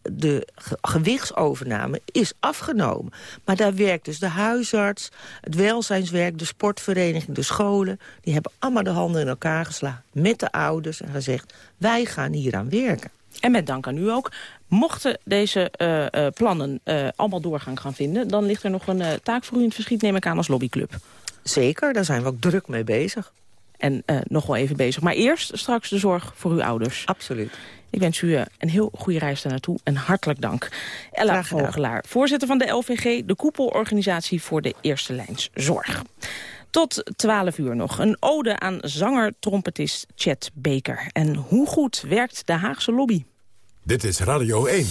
[SPEAKER 22] de ge gewichtsovername is afgenomen. Maar daar werkt dus de huisarts, het welzijnswerk, de sportvereniging, de scholen... die hebben allemaal de handen in elkaar geslagen met de ouders en gezegd... wij gaan hier aan werken.
[SPEAKER 2] En met dank aan u ook. Mochten deze uh, uh, plannen uh, allemaal doorgang gaan vinden... dan ligt er nog een taak voor u in het verschiet, neem ik aan, als lobbyclub.
[SPEAKER 22] Zeker, daar zijn we ook druk mee bezig.
[SPEAKER 2] En nog wel even bezig. Maar eerst straks de zorg voor uw ouders.
[SPEAKER 22] Absoluut.
[SPEAKER 2] Ik wens u een heel goede reis daar naartoe en hartelijk dank. Ella Vogelaar, voorzitter van de LVG... de koepelorganisatie voor de eerste lijns zorg. Tot 12 uur nog. Een ode aan zanger-trompetist Chet Baker. En hoe goed werkt de Haagse lobby?
[SPEAKER 1] Dit is Radio 1.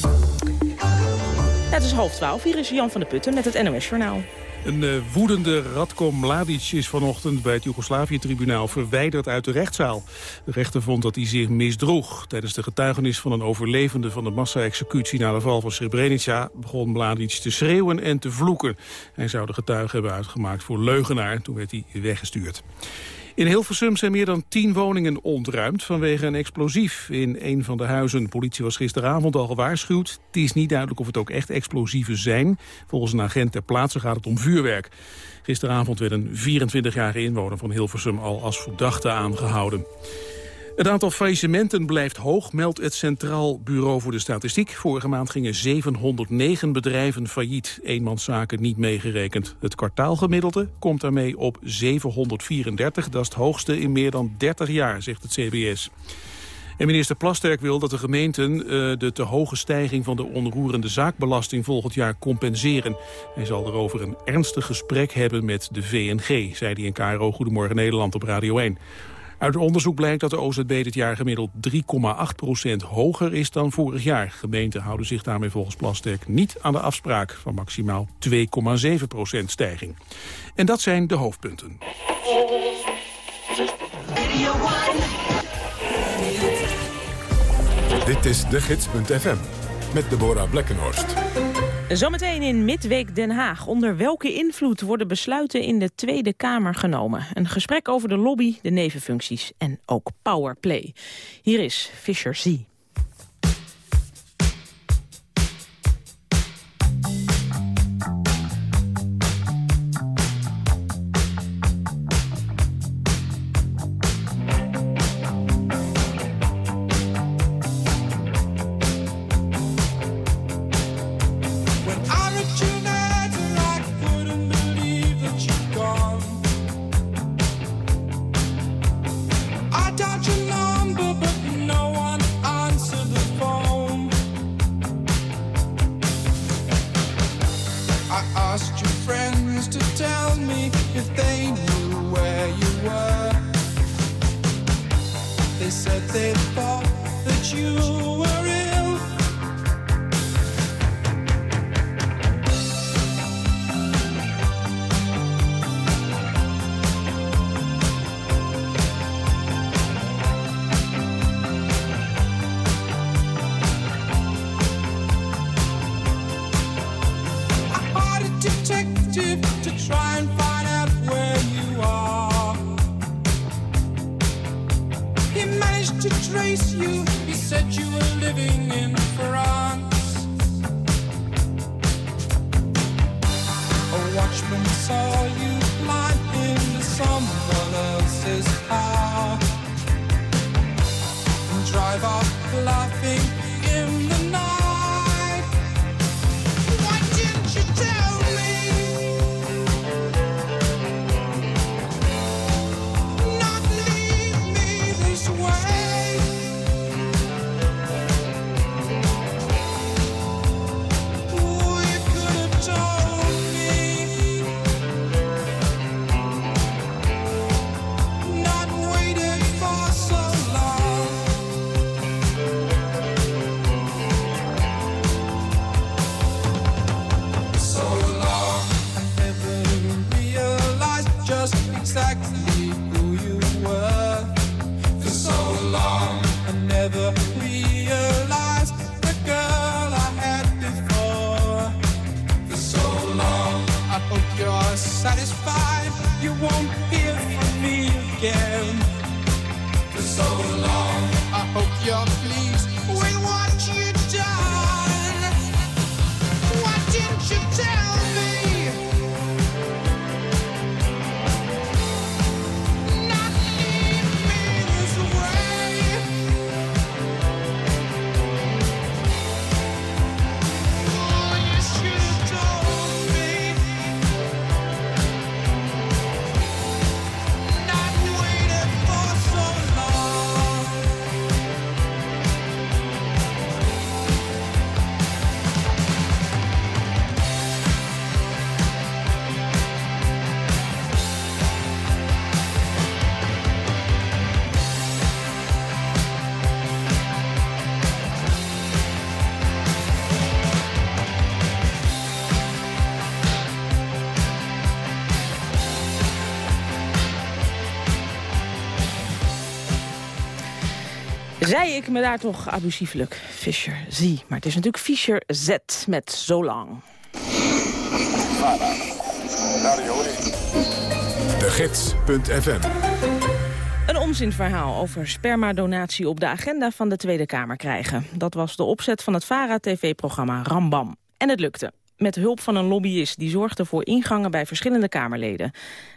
[SPEAKER 2] Het is half twaalf. Hier is Jan van der Putten met het NOS-journaal.
[SPEAKER 3] Een uh, woedende Radko Mladic is vanochtend bij het Joegoslavië-tribunaal verwijderd uit de rechtszaal. De rechter vond dat hij zich misdroeg. Tijdens de getuigenis van een overlevende van de massa-executie na de val van Srebrenica begon Mladic te schreeuwen en te vloeken. Hij zou de getuige hebben uitgemaakt voor leugenaar. Toen werd hij weggestuurd. In Hilversum zijn meer dan tien woningen ontruimd vanwege een explosief in een van de huizen. De politie was gisteravond al gewaarschuwd. Het is niet duidelijk of het ook echt explosieven zijn. Volgens een agent ter plaatse gaat het om vuurwerk. Gisteravond werd een 24-jarige inwoner van Hilversum al als verdachte aangehouden. Het aantal faillissementen blijft hoog, meldt het Centraal Bureau voor de Statistiek. Vorige maand gingen 709 bedrijven failliet, eenmanszaken niet meegerekend. Het kwartaalgemiddelde komt daarmee op 734, dat is het hoogste in meer dan 30 jaar, zegt het CBS. En minister Plasterk wil dat de gemeenten uh, de te hoge stijging van de onroerende zaakbelasting volgend jaar compenseren. Hij zal erover een ernstig gesprek hebben met de VNG, zei hij in KRO Goedemorgen Nederland op Radio 1. Uit onderzoek blijkt dat de OZB dit jaar gemiddeld 3,8% hoger is dan vorig jaar. Gemeenten houden zich daarmee volgens Plasterk niet aan de afspraak van maximaal 2,7% stijging. En dat zijn de hoofdpunten.
[SPEAKER 1] Dit is de gids.fm met Deborah Blekkenhorst.
[SPEAKER 2] Zometeen in Midweek Den Haag. Onder welke invloed worden besluiten in de Tweede Kamer genomen? Een gesprek over de lobby, de nevenfuncties en ook powerplay. Hier is Fisher Z. Zei ik me daar toch abusieflijk Fischer zie. Maar het is natuurlijk Fischer Z met zo lang.
[SPEAKER 1] De Gids.fm
[SPEAKER 2] Een onzinverhaal over spermadonatie op de agenda van de Tweede Kamer krijgen. Dat was de opzet van het VARA-tv-programma Rambam. En het lukte. Met hulp van een lobbyist die zorgde voor ingangen bij verschillende Kamerleden.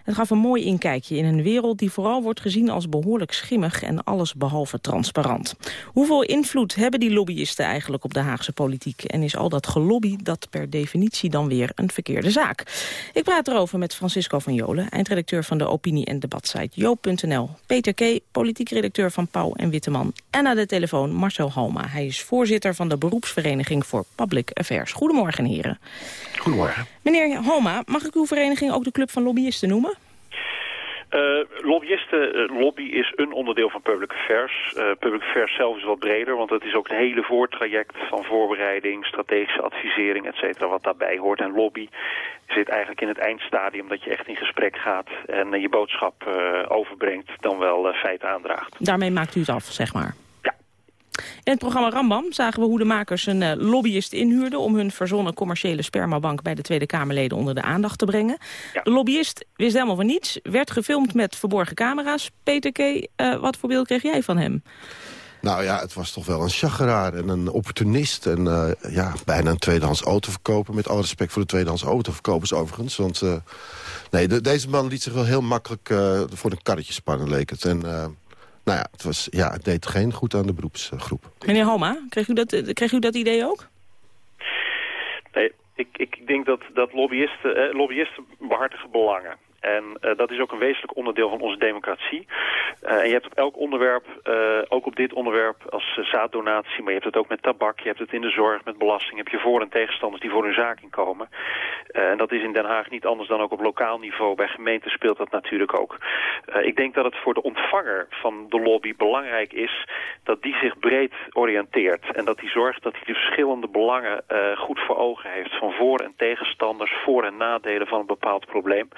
[SPEAKER 2] Het gaf een mooi inkijkje in een wereld die vooral wordt gezien als behoorlijk schimmig en alles behalve transparant. Hoeveel invloed hebben die lobbyisten eigenlijk op de Haagse politiek? En is al dat gelobby dat per definitie dan weer een verkeerde zaak? Ik praat erover met Francisco van Jolen, eindredacteur van de opinie- en debatsite joop.nl. Peter K., politiek redacteur van Pauw en Witteman. En aan de telefoon Marcel Halma. Hij is voorzitter van de beroepsvereniging voor Public Affairs. Goedemorgen, heren.
[SPEAKER 23] Goedemorgen.
[SPEAKER 2] Meneer Halma, mag ik uw vereniging ook de Club van Lobbyisten noemen?
[SPEAKER 23] Eh, lobbyisten, eh, lobby is een onderdeel van public affairs. Eh, public affairs zelf is wat breder, want het is ook het hele voortraject van voorbereiding, strategische advisering, et cetera, wat daarbij hoort. En lobby zit eigenlijk in het eindstadium dat je echt in gesprek gaat en je boodschap overbrengt, dan wel feiten aandraagt.
[SPEAKER 2] Daarmee maakt u het af, zeg maar. In het programma Rambam zagen we hoe de makers een uh, lobbyist inhuurden... om hun verzonnen commerciële spermabank bij de Tweede Kamerleden onder de aandacht te brengen. De lobbyist wist helemaal van niets, werd gefilmd met verborgen camera's. Peter K., uh, wat voor beeld kreeg jij van hem?
[SPEAKER 24] Nou ja, het was toch wel een chageraar en een opportunist. En uh, ja, bijna een tweedehands autoverkoper. Met alle respect voor de tweedehands autoverkopers overigens. Want uh, nee, de, deze man liet zich wel heel makkelijk uh, voor een karretje spannen, leek het. En nou ja, het, was, ja, het deed geen goed aan de beroepsgroep.
[SPEAKER 2] Meneer Homa, kreeg u dat, kreeg u dat idee ook?
[SPEAKER 23] Nee, ik, ik denk dat, dat lobbyisten, eh, lobbyisten behartigen belangen. En uh, dat is ook een wezenlijk onderdeel van onze democratie. Uh, en je hebt op elk onderwerp, uh, ook op dit onderwerp als zaaddonatie... maar je hebt het ook met tabak, je hebt het in de zorg, met belasting... heb je voor- en tegenstanders die voor hun zaak inkomen. en dat is in Den Haag niet anders dan ook op lokaal niveau. Bij gemeenten speelt dat natuurlijk ook. ik denk dat het voor de ontvanger van de lobby belangrijk is... dat die zich breed oriënteert. En dat die zorgt dat hij de verschillende belangen goed voor ogen heeft... van voor- en tegenstanders, voor- en nadelen van een bepaald probleem...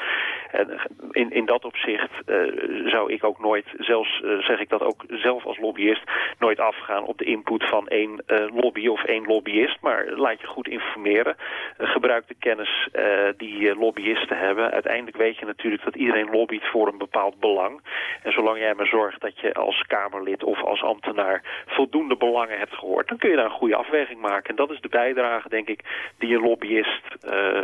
[SPEAKER 23] En in, in dat opzicht uh, zou ik ook nooit, zelfs uh, zeg ik dat ook zelf als lobbyist, nooit afgaan op de input van één uh, lobby of één lobbyist. Maar laat je goed informeren. gebruik de kennis die lobbyisten hebben. Uiteindelijk weet je natuurlijk dat iedereen lobbyt voor een bepaald belang. En zolang jij maar zorgt dat je als Kamerlid of als ambtenaar voldoende belangen hebt gehoord, dan kun je daar een goede afweging maken. En dat is de bijdrage, denk ik, die een lobbyist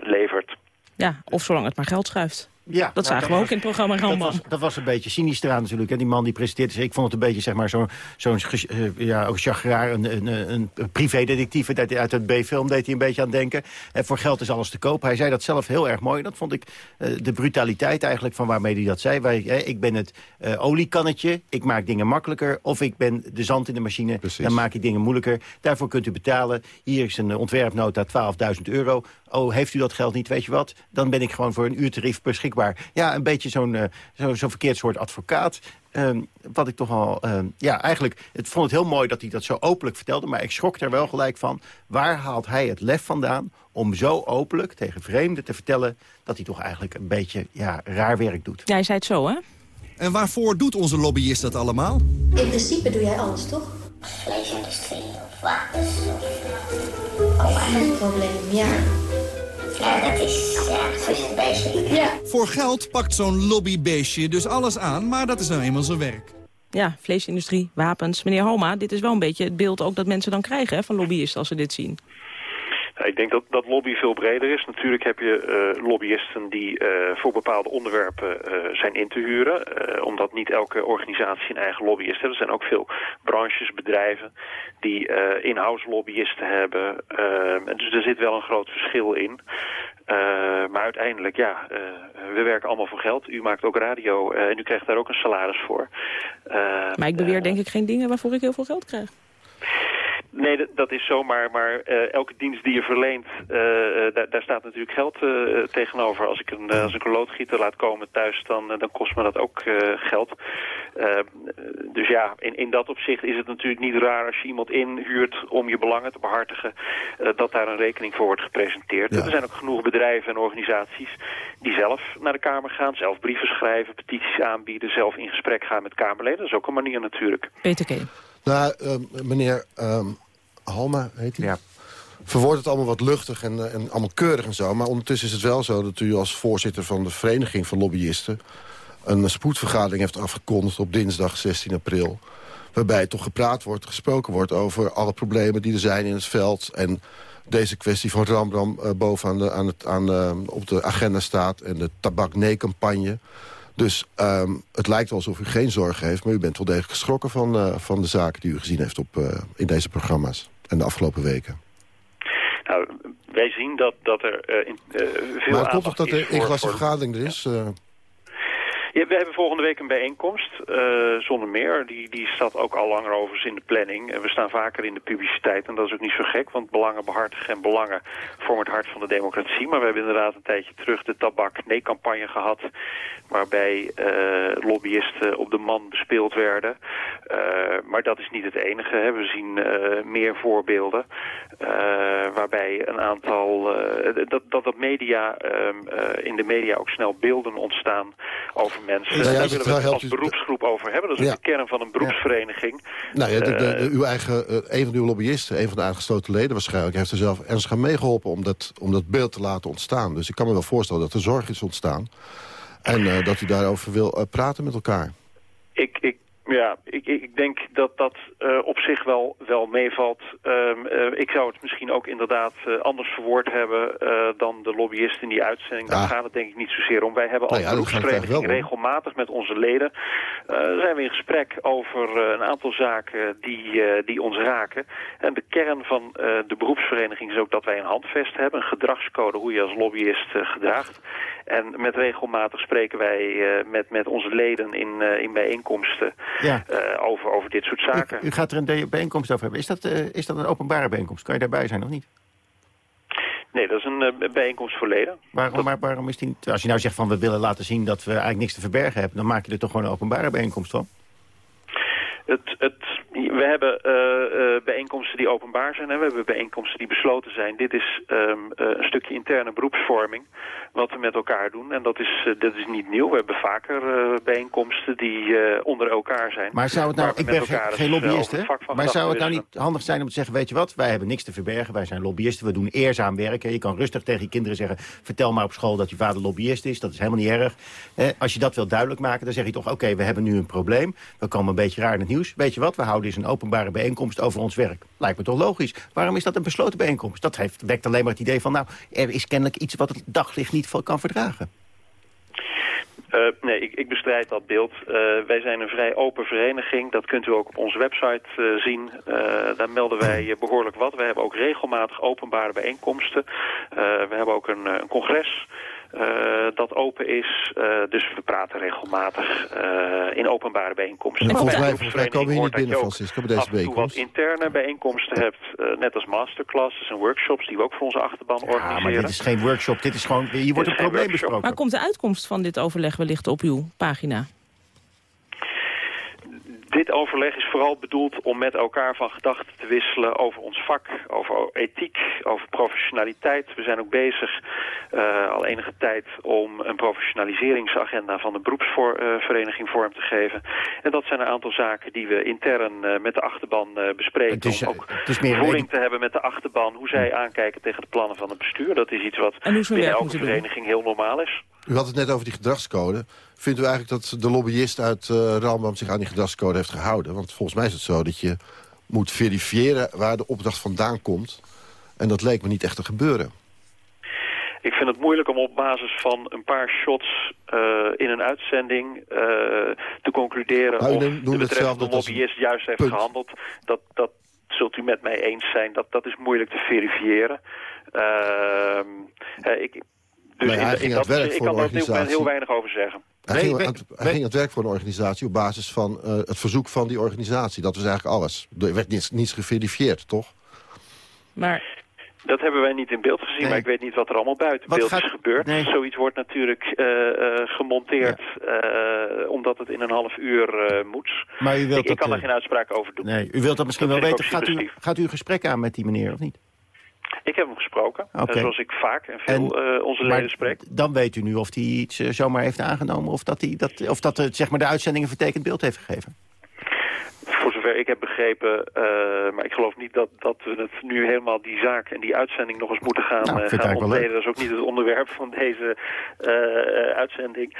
[SPEAKER 23] levert.
[SPEAKER 2] Ja, of zolang het maar geld schuift.
[SPEAKER 13] Ja,
[SPEAKER 2] dat zagen we ook in het programma Rambam.
[SPEAKER 13] Dat was, dat was een beetje cynisch eraan natuurlijk. Hè. Die man die presenteerde zich. Ik vond het een beetje zeg maar zo'n zo uh, ja, ook chagraar, een, een, een, een privédetectief uit, uit het B-film deed hij een beetje aan denken. En voor geld is alles te koop. Hij zei dat zelf heel erg mooi. Dat vond ik uh, de brutaliteit eigenlijk van waarmee hij dat zei. Wij, hè, ik ben het uh, oliekannetje, ik maak dingen makkelijker. Of ik ben de zand in de machine, Precies. dan maak ik dingen moeilijker. Daarvoor kunt u betalen. Hier is een ontwerpnota 12.000 euro. Oh, heeft u dat geld niet, weet je wat? Dan ben ik gewoon voor een uurtarief beschikbaar. Ja, een beetje zo'n uh, zo, zo verkeerd soort advocaat. Um, wat ik toch al... Um, ja, eigenlijk, het vond het heel mooi dat hij dat zo openlijk vertelde... maar ik schrok er wel gelijk van. Waar haalt hij het lef vandaan om zo openlijk tegen vreemden te vertellen... dat hij toch eigenlijk een beetje ja, raar werk doet?
[SPEAKER 2] Jij zei het zo, hè?
[SPEAKER 20] En waarvoor doet onze lobbyist dat allemaal?
[SPEAKER 25] In principe doe jij alles, toch?
[SPEAKER 26] Vleesindustrie of wapens of...
[SPEAKER 25] Oh, geen probleem, ja.
[SPEAKER 26] Ja, dat is
[SPEAKER 27] Ja.
[SPEAKER 28] Voor geld pakt zo'n lobbybeestje dus alles aan, maar dat is nou eenmaal zijn werk.
[SPEAKER 2] Ja, vleesindustrie, wapens. Meneer Homa, dit is wel een beetje het beeld ook dat mensen dan krijgen hè, van lobbyisten als ze dit zien.
[SPEAKER 23] Ja, ik denk dat, dat lobby veel breder is. Natuurlijk heb je eh, lobbyisten die eh, voor bepaalde onderwerpen eh, zijn in te huren. omdat niet elke organisatie een eigen lobbyist heeft. Er zijn ook veel branches, bedrijven die in-house lobbyisten hebben. Eh, dus er zit wel een groot verschil in. Eh, maar uiteindelijk, ja, we werken allemaal voor geld. U maakt ook radio en u krijgt daar ook een salaris voor. Eh,
[SPEAKER 2] Maar ik beweer denk ik geen dingen waarvoor ik heel veel geld krijg.
[SPEAKER 23] Nee, dat, dat is zo, maar, eh, elke dienst die je verleent, eh, eh, daar, daar staat natuurlijk geld eh, tegenover. Als ik, een, als ik een loodgieter laat komen thuis, dan, dan kost me dat ook eh, geld. Eh, dus ja, in, in dat opzicht is het natuurlijk niet raar als je iemand inhuurt om je belangen te behartigen, eh, dat daar een rekening voor wordt gepresenteerd. Er zijn ook genoeg bedrijven en organisaties die zelf naar de Kamer gaan, zelf brieven schrijven, petities aanbieden, zelf in gesprek gaan met Kamerleden. Dat is ook een manier natuurlijk.
[SPEAKER 2] Peter K.
[SPEAKER 24] Nou, ehm, meneer ehm, Halma heet hij? Ja. Verwoordt het allemaal wat luchtig en, eh, en allemaal keurig en zo. Maar ondertussen is het wel zo dat u als voorzitter van de Vereniging van Lobbyisten... een spoedvergadering heeft afgekondigd op dinsdag 16 april. Waarbij toch gepraat wordt, gesproken wordt over alle problemen die er zijn in het veld. En deze kwestie van Rambram eh, bovenaan de, aan het, aan, eh, op de agenda staat. En de tabak-nee-campagne. Dus ehm, het lijkt alsof u geen zorgen heeft... maar u bent wel degelijk geschrokken van, eh, van de zaken die u gezien heeft op, eh, in deze programma's. En de afgelopen weken.
[SPEAKER 23] Nou, wij zien dat, dat er eh, in, veel
[SPEAKER 24] maar het klopt toch dat
[SPEAKER 23] is
[SPEAKER 24] de
[SPEAKER 23] voor-
[SPEAKER 24] ingelaste
[SPEAKER 23] voor-
[SPEAKER 24] vergadering er is? eh?
[SPEAKER 23] Ja, we hebben volgende week een bijeenkomst, eh, zonder meer. Die, die staat ook al langer overigens in de planning. En we staan vaker in de publiciteit en dat is ook niet zo gek. Want belangen behartigen en belangen vormen het hart van de democratie. Maar we hebben inderdaad een tijdje terug de tabak-nee-campagne gehad. Waarbij eh, lobbyisten op de man bespeeld werden. Eh, maar dat is niet het enige. Hè. We zien meer voorbeelden. waarbij een aantal... dat, dat, dat media, ehm, eh, in de media ook snel beelden ontstaan over mensen.
[SPEAKER 24] Nou ja,
[SPEAKER 23] Daar willen we het als beroepsgroep over hebben. Dat is
[SPEAKER 24] Ja.
[SPEAKER 23] de kern van een beroepsvereniging.
[SPEAKER 24] Nou ja, de, de, de-
[SPEAKER 23] Eh,
[SPEAKER 24] uw eigen, eh, een van uw lobbyisten, een van de aangesloten leden waarschijnlijk... heeft er zelf ernstig aan meegeholpen om dat, om dat beeld te laten ontstaan. Dus ik kan me wel voorstellen dat er zorg is ontstaan. En eh, dat u daarover wil praten met elkaar.
[SPEAKER 23] ik, ik, ja, ik, ik denk dat dat eh, op zich wel, wel meevalt. Ehm, eh, ik zou het misschien ook inderdaad eh, anders verwoord hebben dan de lobbyisten in die uitzending. Daar
[SPEAKER 24] Ja.
[SPEAKER 23] gaat het denk ik niet zozeer om. Wij hebben als
[SPEAKER 24] Nou ja,
[SPEAKER 23] beroepsvereniging regelmatig met onze leden... zijn we in gesprek over een aantal zaken die, die ons raken. En de kern van de beroepsvereniging is ook dat wij een handvest hebben. Een gedragscode hoe je als lobbyist gedraagt. En met regelmatig spreken wij met, met onze leden in, in bijeenkomsten
[SPEAKER 29] Ja.
[SPEAKER 23] eh, over, over dit soort zaken.
[SPEAKER 29] U gaat er een bijeenkomst over hebben. Is dat, eh, is dat een openbare bijeenkomst? Kan je daarbij zijn of niet?
[SPEAKER 23] Nee, dat is een eh, bijeenkomst voor leden.
[SPEAKER 29] Waarom, maar waarom is die. Als je nou zegt van we willen laten zien dat we eigenlijk niks te verbergen hebben... dan maak je er toch gewoon een openbare bijeenkomst van?
[SPEAKER 23] Het, het, we hebben eh, eh, bijeenkomsten die openbaar zijn en we hebben bijeenkomsten die besloten zijn. Dit is ehm, eh, een stukje interne beroepsvorming wat we met elkaar doen. En dat is, dat is niet nieuw. We hebben vaker bijeenkomsten die onder elkaar zijn.
[SPEAKER 29] Maar zou het nou, ik ben geen
[SPEAKER 23] eh,
[SPEAKER 29] lobbyist, hè? Maar zou het nou niet handig zijn om te zeggen, weet je wat, wij hebben niks te verbergen, wij zijn lobbyisten, we doen eerzaam werk. hè. Je kan rustig tegen je kinderen zeggen, vertel maar op school dat je vader lobbyist is, dat is helemaal niet erg. Als je dat wil duidelijk maken, dan zeg je toch, oké, we hebben nu een probleem, we komen een beetje raar in het nieuws. Weet je wat, we houden eens een openbare bijeenkomst over ons werk. Lijkt me toch logisch. Waarom is dat een besloten bijeenkomst? Dat heeft, wekt alleen maar het idee van, nou, er is kennelijk iets wat het daglicht niet kan verdragen.
[SPEAKER 23] Eh, nee, ik, ik bestrijd dat beeld. Eh, wij zijn een vrij open vereniging. Dat kunt u ook op onze website eh, zien. Daar melden wij eh, behoorlijk wat. We hebben ook regelmatig openbare bijeenkomsten. We hebben ook een, een congres. Eh, dat open is. Eh, dus we praten regelmatig eh, in openbare bijeenkomsten.
[SPEAKER 24] En volgens mij,
[SPEAKER 23] een
[SPEAKER 24] volgens mij komen we hier niet binnen, Francisco, bij deze
[SPEAKER 23] toe wat
[SPEAKER 24] bijeenkomst.
[SPEAKER 23] interne bijeenkomsten hebt. net als masterclasses en workshops die we ook voor onze achterban
[SPEAKER 29] Ja,
[SPEAKER 23] organiseren.
[SPEAKER 29] maar dit is geen workshop, dit is gewoon, hier wordt een probleem
[SPEAKER 23] workshop.
[SPEAKER 29] besproken.
[SPEAKER 2] Maar komt de uitkomst van dit overleg wellicht op uw pagina?
[SPEAKER 23] Dit overleg is vooral bedoeld om met elkaar van gedachten te wisselen over ons vak, over ethiek, over professionaliteit. We zijn ook bezig uh, al enige tijd om een professionaliseringsagenda van de beroepsvereniging vorm te geven. En dat zijn een aantal zaken die we intern uh, met de achterban uh, bespreken.
[SPEAKER 13] is,
[SPEAKER 23] om ook
[SPEAKER 13] het is meer
[SPEAKER 23] voering te hebben met de achterban, hoe zij aankijken tegen de plannen van het bestuur. Dat is iets wat binnen elke vereniging heel normaal is.
[SPEAKER 24] U had het net over die gedragscode. Vindt u eigenlijk dat de lobbyist uit uh, Rambam zich aan die gedragscode heeft gehouden? Want volgens mij is het zo dat je moet verifiëren waar de opdracht vandaan komt. En dat leek me niet echt te gebeuren.
[SPEAKER 23] Ik vind het moeilijk om op basis van een paar shots uh, in een uitzending uh, te concluderen
[SPEAKER 24] Nou,
[SPEAKER 23] of de betreffende lobbyist juist heeft
[SPEAKER 24] punt.
[SPEAKER 23] gehandeld. Dat, dat zult u met mij eens zijn. Dat, dat is moeilijk te verifiëren. Ehm, eh, ik, dus
[SPEAKER 24] Nee, hij
[SPEAKER 23] in-
[SPEAKER 24] ging
[SPEAKER 23] in
[SPEAKER 24] aan het werk
[SPEAKER 23] ik
[SPEAKER 24] voor
[SPEAKER 23] kan
[SPEAKER 24] een
[SPEAKER 23] er op dit moment heel
[SPEAKER 24] organisatie.
[SPEAKER 23] weinig over zeggen.
[SPEAKER 24] Hij, ging, aan het, hij ging aan het werk voor een organisatie op basis van eh, het verzoek van die organisatie. Dat was eigenlijk alles. Er werd niets, niets geverifieerd, toch?
[SPEAKER 2] Maar
[SPEAKER 23] Dat hebben wij niet in beeld gezien,
[SPEAKER 13] Nee.
[SPEAKER 23] maar ik weet niet wat er allemaal buiten
[SPEAKER 13] Wat
[SPEAKER 23] beeld
[SPEAKER 13] gaat-
[SPEAKER 23] is gebeurd.
[SPEAKER 13] nee.
[SPEAKER 23] Zoiets wordt natuurlijk eh, eh, gemonteerd eh, omdat het in een half uur eh, moet.
[SPEAKER 13] Maar u wilt
[SPEAKER 23] ik, ik
[SPEAKER 13] dat,
[SPEAKER 23] kan daar geen uitspraak over doen.
[SPEAKER 13] Nee, u wilt dat misschien
[SPEAKER 23] Dat
[SPEAKER 13] wel
[SPEAKER 23] ik
[SPEAKER 13] weten. Gaat u, gaat u een gesprek aan met die meneer of niet?
[SPEAKER 23] Ik heb hem gesproken, eh, zoals ik vaak en veel eh, onze leden spreek.
[SPEAKER 13] Dan weet u nu of hij iets eh, zomaar heeft aangenomen... of dat, hij dat, of dat het, zeg maar, de uitzending een vertekend beeld heeft gegeven.
[SPEAKER 23] Voor zover ik heb begrepen, eh, maar ik geloof niet dat, dat we het nu helemaal die zaak en die uitzending nog eens moeten gaan,
[SPEAKER 13] Nou,
[SPEAKER 23] eh, gaan ontleden. Dat is ook niet het onderwerp van deze eh, uitzending.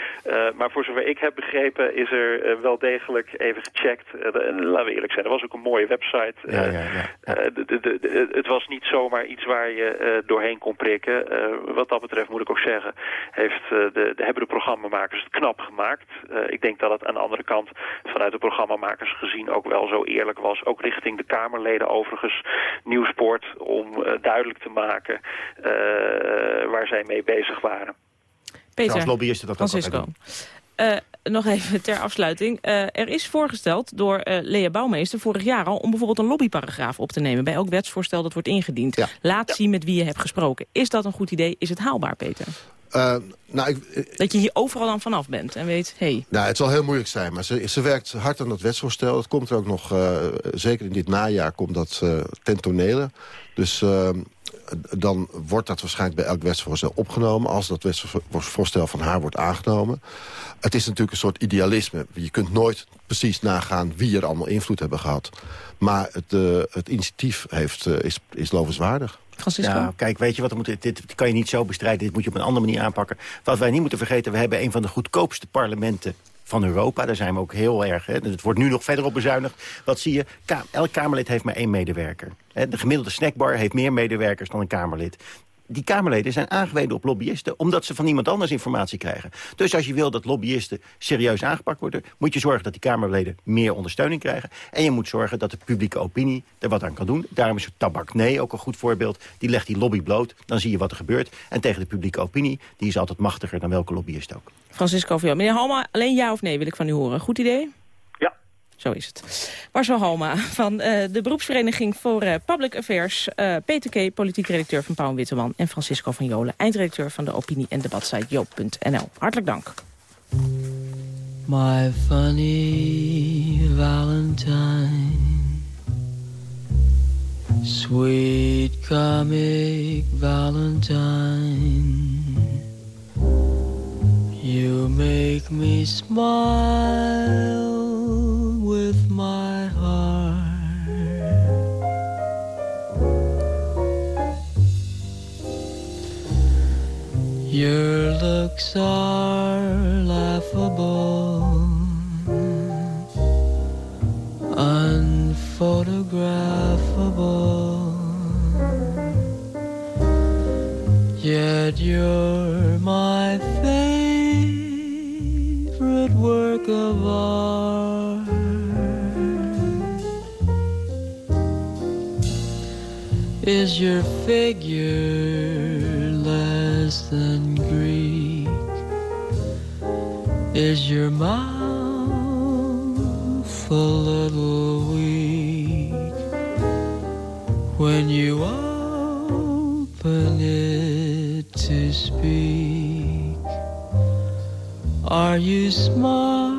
[SPEAKER 23] Maar voor zover ik heb begrepen is er wel degelijk even gecheckt. En laten we eerlijk zijn, er was ook een mooie website.
[SPEAKER 13] Ja, ja, ja.
[SPEAKER 23] de- de- de- de- het was niet zomaar iets waar je doorheen kon prikken. Wat dat betreft moet ik ook zeggen, heeft, de, de, hebben de programmamakers het knap gemaakt. Ik denk dat het aan de andere kant vanuit de programmamakers gezien ook wel zo eerlijk was. Ook richting de Kamerleden overigens, Nieuwsport, om eh, duidelijk te maken eh, waar zij mee bezig waren.
[SPEAKER 2] Peter,
[SPEAKER 13] Zoals lobbyisten dat ook
[SPEAKER 2] Francisco. Eh, nog even ter afsluiting. Eh, er is voorgesteld door eh, Lea Bouwmeester vorig jaar al... om bijvoorbeeld een lobbyparagraaf op te nemen... bij elk wetsvoorstel dat wordt ingediend. Laat zien met wie je hebt gesproken. Is dat een goed idee? Is het haalbaar, Peter?
[SPEAKER 24] Eh, nou, ik,
[SPEAKER 2] Dat je hier overal dan vanaf bent en weet... Hey,
[SPEAKER 24] Nou, het zal heel moeilijk zijn, maar ze, ze werkt hard aan dat wetsvoorstel. Het komt er ook nog, eh, zeker in dit najaar, komt dat eh ten tonele. Dus eh, dan wordt dat waarschijnlijk bij elk wetsvoorstel opgenomen... als dat wetsvoorstel van haar wordt aangenomen. Het is natuurlijk een soort idealisme. Je kunt nooit precies nagaan wie er allemaal invloed hebben gehad. Maar het, eh, het initiatief heeft, eh, is, is lovenswaardig.
[SPEAKER 2] Francisco?
[SPEAKER 13] Kijk, weet je wat, moet, dit, dit kan je niet zo bestrijden. Dit moet je op een andere manier aanpakken. Wat wij niet moeten vergeten, we hebben een van de goedkoopste parlementen van Europa. Daar zijn we ook heel erg. Hè. Het wordt nu nog verder op bezuinigd. Wat zie je? Elk Kamerlid heeft maar één medewerker. De gemiddelde snackbar heeft meer medewerkers dan een Kamerlid. Die Kamerleden zijn aangewezen op lobbyisten... omdat ze van iemand anders informatie krijgen. Dus als je wil dat lobbyisten serieus aangepakt worden... moet je zorgen dat die Kamerleden meer ondersteuning krijgen. En je moet zorgen dat de publieke opinie er wat aan kan doen. Daarom is Tabak Nee ook een goed voorbeeld. Die legt die lobby bloot, dan zie je wat er gebeurt. En tegen de publieke opinie, die is altijd machtiger dan welke lobbyist ook.
[SPEAKER 2] Francisco jou. Meneer Halma, alleen ja of nee wil ik van u horen. Goed idee? Zo is het. Marcel Halma van eh, de beroepsvereniging voor eh, Public Affairs. eh Peter K., politiek redacteur van Pauw Witteman. En Francisco van Jolen, eindredacteur van de opinie- en debatsite joop.nl. Hartelijk dank.
[SPEAKER 30] My funny Valentine, sweet comic Valentine, you make me smile with my heart. Your looks are laughable, unphotographable. Yet you're my favorite work of art. Is your figure less than Greek? Is your mouth a little weak when you open it to speak? Are you smart?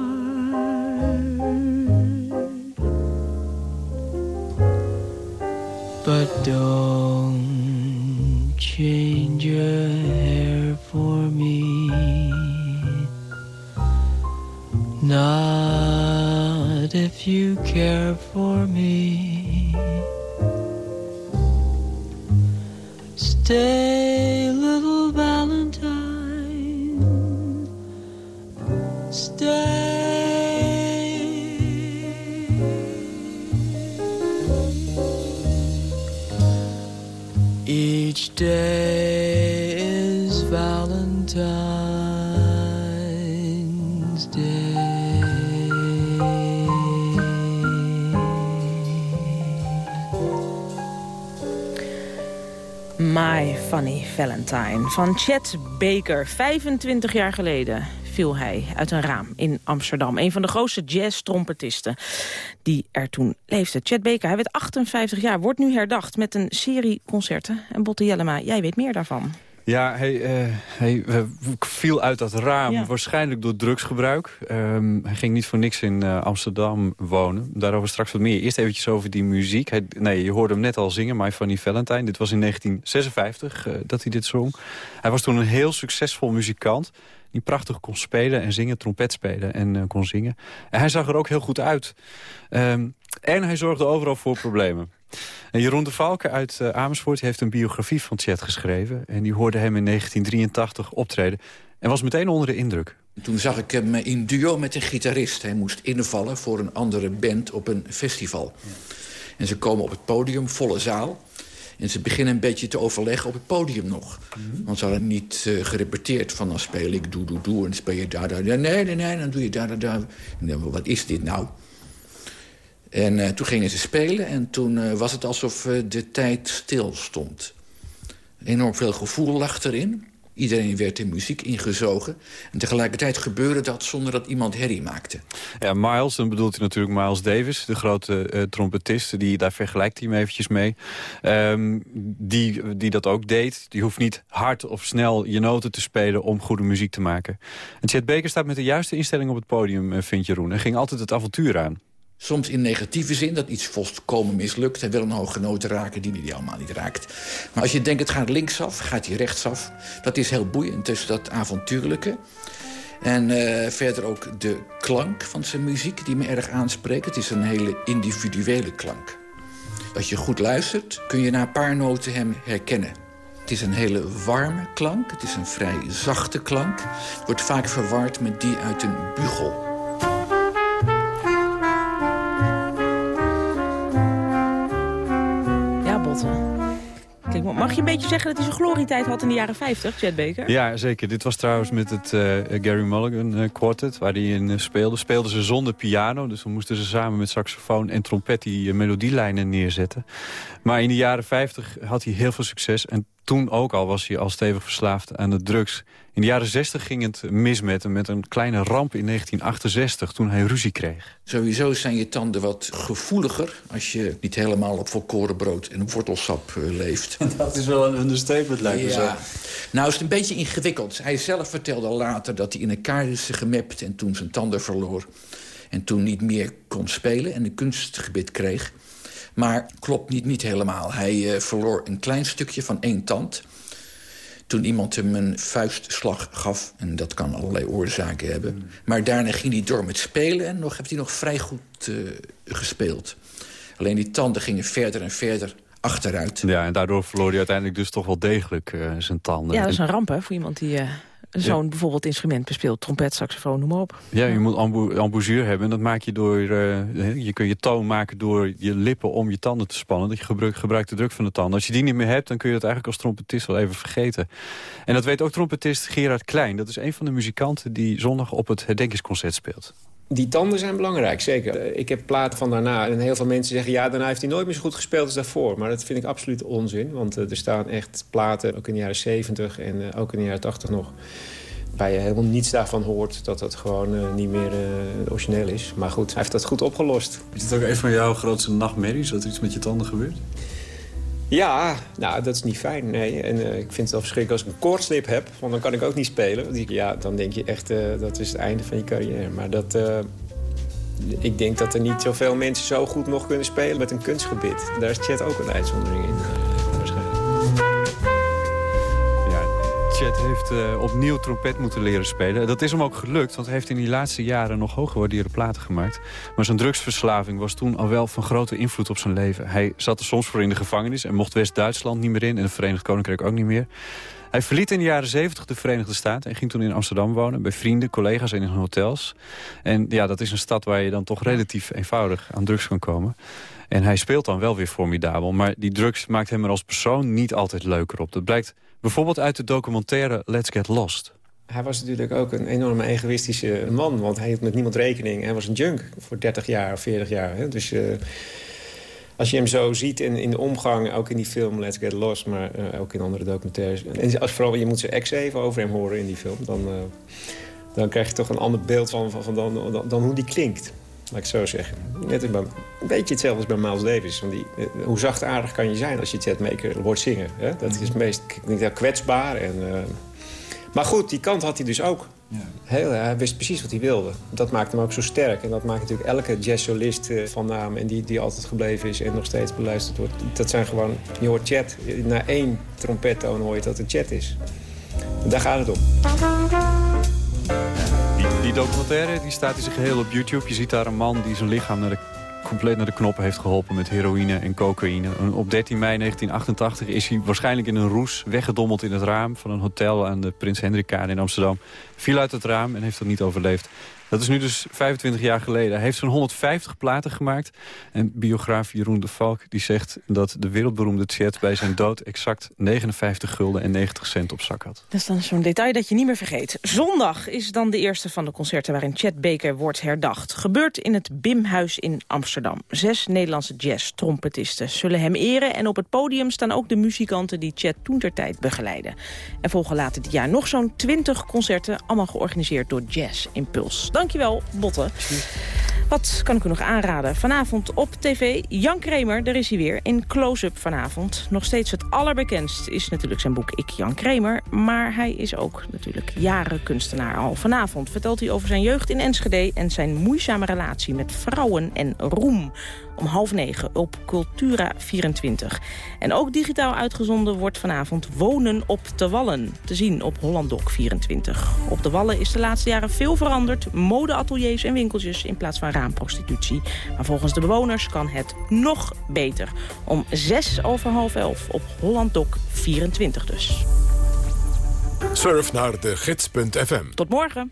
[SPEAKER 2] But don't. Van Chet Baker. 25 jaar geleden viel hij uit een raam in Amsterdam. Een van de grootste jazz-trompetisten die er toen leefde. Chet Baker, hij werd 58 jaar, wordt nu herdacht met een serie concerten. En Botte Jellema, jij weet meer daarvan.
[SPEAKER 31] Ja, hij, eh, hij eh, viel uit dat raam,
[SPEAKER 2] Ja.
[SPEAKER 31] waarschijnlijk door drugsgebruik. Ehm, hij ging niet voor niks in eh, Amsterdam wonen. Daarover straks wat meer. Eerst eventjes over die muziek. Hij, nee, je hoorde hem net al zingen, My Funny Valentine. Dit was in 1956 eh, dat hij dit zong. Hij was toen een heel succesvol muzikant. Die prachtig kon spelen en zingen, trompet spelen en kon zingen. En hij zag er ook heel goed uit. Ehm, en hij zorgde overal voor problemen. En Jeroen de Valken uit eh, Amersfoort heeft een biografie van Chet geschreven. En die hoorde hem in 1983 optreden. En was meteen onder de indruk.
[SPEAKER 32] Toen zag ik hem in duo met een gitarist. Hij moest invallen voor een andere band op een festival. En ze komen op het podium, volle zaal. En ze beginnen een beetje te overleggen op het podium nog. Want ze hadden niet eh, gerepeteerd van dan speel ik doe, doe, doe... en dan speel je daar, daar, daar. Nee, nee, nee, dan doe je daar, daar, daar. En dan, wat is dit nou? En eh, toen gingen ze spelen en toen eh, was het alsof eh, de tijd stil stond. Enorm veel gevoel lag erin. Iedereen werd in muziek ingezogen. En tegelijkertijd gebeurde dat zonder dat iemand herrie maakte.
[SPEAKER 31] Ja, Miles, dan bedoelt hij natuurlijk Miles Davis, de grote trompetist. Die, daar vergelijkt hij hem eventjes mee. Ehm, die, die dat ook deed. Die hoeft niet hard of snel je noten te spelen om goede muziek te maken. En Chet Baker staat met de juiste instelling op het podium, vindt Jeroen. En ging altijd het avontuur aan.
[SPEAKER 32] Soms in negatieve zin, dat iets volkomen mislukt. Hij wil een hoge noot raken die hij allemaal niet raakt. Maar als je denkt, het gaat linksaf, gaat hij rechtsaf. Dat is heel boeiend, dus dat avontuurlijke. En eh, verder ook de klank van zijn muziek, die me erg aanspreekt. Het is een hele individuele klank. Als je goed luistert, kun je na een paar noten hem herkennen. Het is een hele warme klank, het is een vrij zachte klank. Het wordt vaak verward met die uit een bugel.
[SPEAKER 2] Mag je een beetje zeggen dat hij zijn glorietijd had in de jaren 50, Chet Baker?
[SPEAKER 31] Ja, zeker. Dit was trouwens met het eh, Gary Mulligan eh, Quartet, waar hij in eh, speelde. Speelden ze zonder piano, dus dan moesten ze samen met saxofoon en trompet die melodielijnen neerzetten. Maar in de jaren 50 had hij heel veel succes en toen ook al was hij al stevig verslaafd aan de drugs. In de jaren 60 ging het mis met hem, met een kleine ramp in 1968, toen hij ruzie kreeg.
[SPEAKER 32] Sowieso zijn je tanden wat gevoeliger als je niet helemaal op volkoren brood en wortelsap eh, leeft.
[SPEAKER 33] Dat is wel een understatement, lijkt me zo.
[SPEAKER 32] Ja. Nou is het een beetje ingewikkeld. Hij zelf vertelde later dat hij in elkaar is gemapt en toen zijn tanden verloor. En toen niet meer kon spelen en een kunstgebit kreeg. Maar klopt niet, niet helemaal. Hij eh, verloor een klein stukje van één tand. Toen iemand hem een vuistslag gaf. En dat kan allerlei oorzaken hebben. Maar daarna ging hij door met spelen. En nog heeft hij nog vrij goed eh, gespeeld. Alleen die tanden gingen verder en verder achteruit.
[SPEAKER 31] Ja, en daardoor verloor hij uiteindelijk dus toch wel degelijk eh, zijn tanden.
[SPEAKER 2] Ja, dat is
[SPEAKER 31] En-
[SPEAKER 2] een ramp hè, voor iemand die eh, zo'n bijvoorbeeld instrument bespeelt. Trompet, saxofoon, noem maar op.
[SPEAKER 31] Ja, je moet ambuzuur hebben. En dat maak je door... eh, je kun je toon maken door je lippen om je tanden te spannen. Dat je gebruikt, gebruikt de druk van de tanden. Als je die niet meer hebt, dan kun je dat eigenlijk als trompetist wel even vergeten. En dat weet ook trompetist Gerard Klein. Dat is een van de muzikanten die zondag op het herdenkingsconcert speelt.
[SPEAKER 34] Die tanden zijn belangrijk, zeker. Eh, Ik heb platen van daarna en heel veel mensen zeggen... ja, daarna heeft hij nooit meer zo goed gespeeld als daarvoor. Maar dat vind ik absoluut onzin. Want eh, er staan echt platen, ook in de jaren 70 en eh, ook in de jaren 80 nog... waar je helemaal niets daarvan hoort dat dat gewoon niet meer eh, origineel is. Maar goed, hij heeft dat goed opgelost.
[SPEAKER 33] Is het ook een van jouw grootste nachtmerries, dat er iets met je tanden gebeurt?
[SPEAKER 34] Ja, nou, dat is niet fijn, nee. En eh, ik vind het wel verschrikkelijk als ik een koortslip heb... want dan kan ik ook niet spelen. Ja, dan denk je echt, eh, dat is het einde van je carrière. Maar dat, eh, Ik denk dat er niet zoveel mensen zo goed nog kunnen spelen met een kunstgebied. Daar is Chet ook een uitzondering in,
[SPEAKER 31] Chet heeft eh, opnieuw trompet moeten leren spelen. Dat is hem ook gelukt, want hij heeft in die laatste jaren nog hooggewaardeerde platen gemaakt. Maar zijn drugsverslaving was toen al wel van grote invloed op zijn leven. Hij zat er soms voor in de gevangenis en mocht West-Duitsland niet meer in... en het Verenigd Koninkrijk ook niet meer. Hij verliet in de jaren 70 de Verenigde Staten... en ging toen in Amsterdam wonen, bij vrienden, collega's en in hotels. En ja, dat is een stad waar je dan toch relatief eenvoudig aan drugs kan komen. En hij speelt dan wel weer formidabel. Maar die drugs maakt hem er als persoon niet altijd leuker op. Dat blijkt bijvoorbeeld uit de documentaire Let's Get Lost.
[SPEAKER 34] Hij was natuurlijk ook een enorme egoïstische man. Want hij hield met niemand rekening. Hij was een junk voor 30 jaar of 40 jaar. Hè? Dus eh, als je hem zo ziet in, in de omgang, ook in die film Let's Get Lost... maar eh, ook in andere documentaires. En als vooral je moet zijn ex even over hem horen in die film... dan, eh, dan krijg je toch een ander beeld van, van, dan, dan hoe die klinkt. Laat ik het zo zeggen. Net een beetje hetzelfde als bij Miles Davis. Want die, eh, hoe zachtaardig kan je zijn als je Chet Maker hoort zingen? Hè? Dat is het meest klinkt heel kwetsbaar. En, eh, Maar goed, die kant had hij dus ook. Heel, hij wist precies wat hij wilde. Dat maakt hem ook zo sterk. En dat maakt natuurlijk elke jazzsolist eh, van naam... en die, die altijd gebleven is en nog steeds beluisterd wordt. Dat zijn gewoon... Je hoort Chet. Na één trompettoon hoor je dat het Chet is. Daar gaat het om.
[SPEAKER 31] Die, documentaire die staat in zijn geheel op YouTube. Je ziet daar een man die zijn lichaam naar de, compleet naar de knoppen heeft geholpen... met heroïne en cocaïne. Op 13 mei 1988 is hij waarschijnlijk in een roes... weggedommeld in het raam van een hotel aan de Prins Hendrikkade in Amsterdam. Viel uit het raam en heeft dat niet overleefd. Dat is nu dus 25 jaar geleden. Hij heeft zo'n 150 platen gemaakt. En biograaf Jeroen de Valk die zegt dat de wereldberoemde Chet... bij zijn dood exact 59 gulden en 90 cent op zak had.
[SPEAKER 2] Dat is dan zo'n detail dat je niet meer vergeet. Zondag is dan de eerste van de concerten waarin Chet Baker wordt herdacht. Gebeurt in het Bimhuis in Amsterdam. Zes Nederlandse jazz-trompetisten zullen hem eren... en op het podium staan ook de muzikanten die Chet toentertijd begeleiden. En volgen later dit jaar nog zo'n 20 concerten... allemaal georganiseerd door Jazz Impuls. Dankjewel, Botte. Wat kan ik u nog aanraden? Vanavond op tv Jan Kramer, daar is hij weer, in Close-Up vanavond. Nog steeds het allerbekendst is natuurlijk zijn boek Ik Jan Kramer. Maar hij is ook natuurlijk jaren kunstenaar al. Vanavond vertelt hij over zijn jeugd in Enschede... en zijn moeizame relatie met vrouwen en roem. Om half negen op Cultura 24. En ook digitaal uitgezonden wordt vanavond Wonen op de Wallen. Te zien op Hollandok 24. Op de Wallen is de laatste jaren veel veranderd. Modeateliers en winkeltjes in plaats van raamprostitutie. Maar volgens de bewoners kan het nog beter. Om zes over half elf op Hollandok 24 dus.
[SPEAKER 1] Surf naar de gids.fm.
[SPEAKER 2] Tot morgen.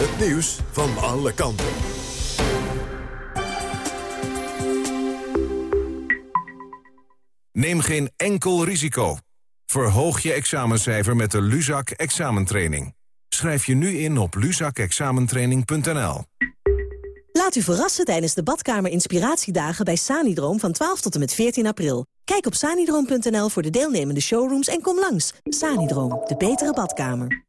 [SPEAKER 1] Het nieuws van alle kanten.
[SPEAKER 35] Neem geen enkel risico. Verhoog je examencijfer met de Luzak examentraining. Schrijf je nu in op luzakexamentraining.nl.
[SPEAKER 36] Laat u verrassen tijdens de badkamer inspiratiedagen bij Sanidroom van 12 tot en met 14 april. Kijk op sanidroom.nl voor de deelnemende showrooms en kom langs. Sanidroom, de betere badkamer.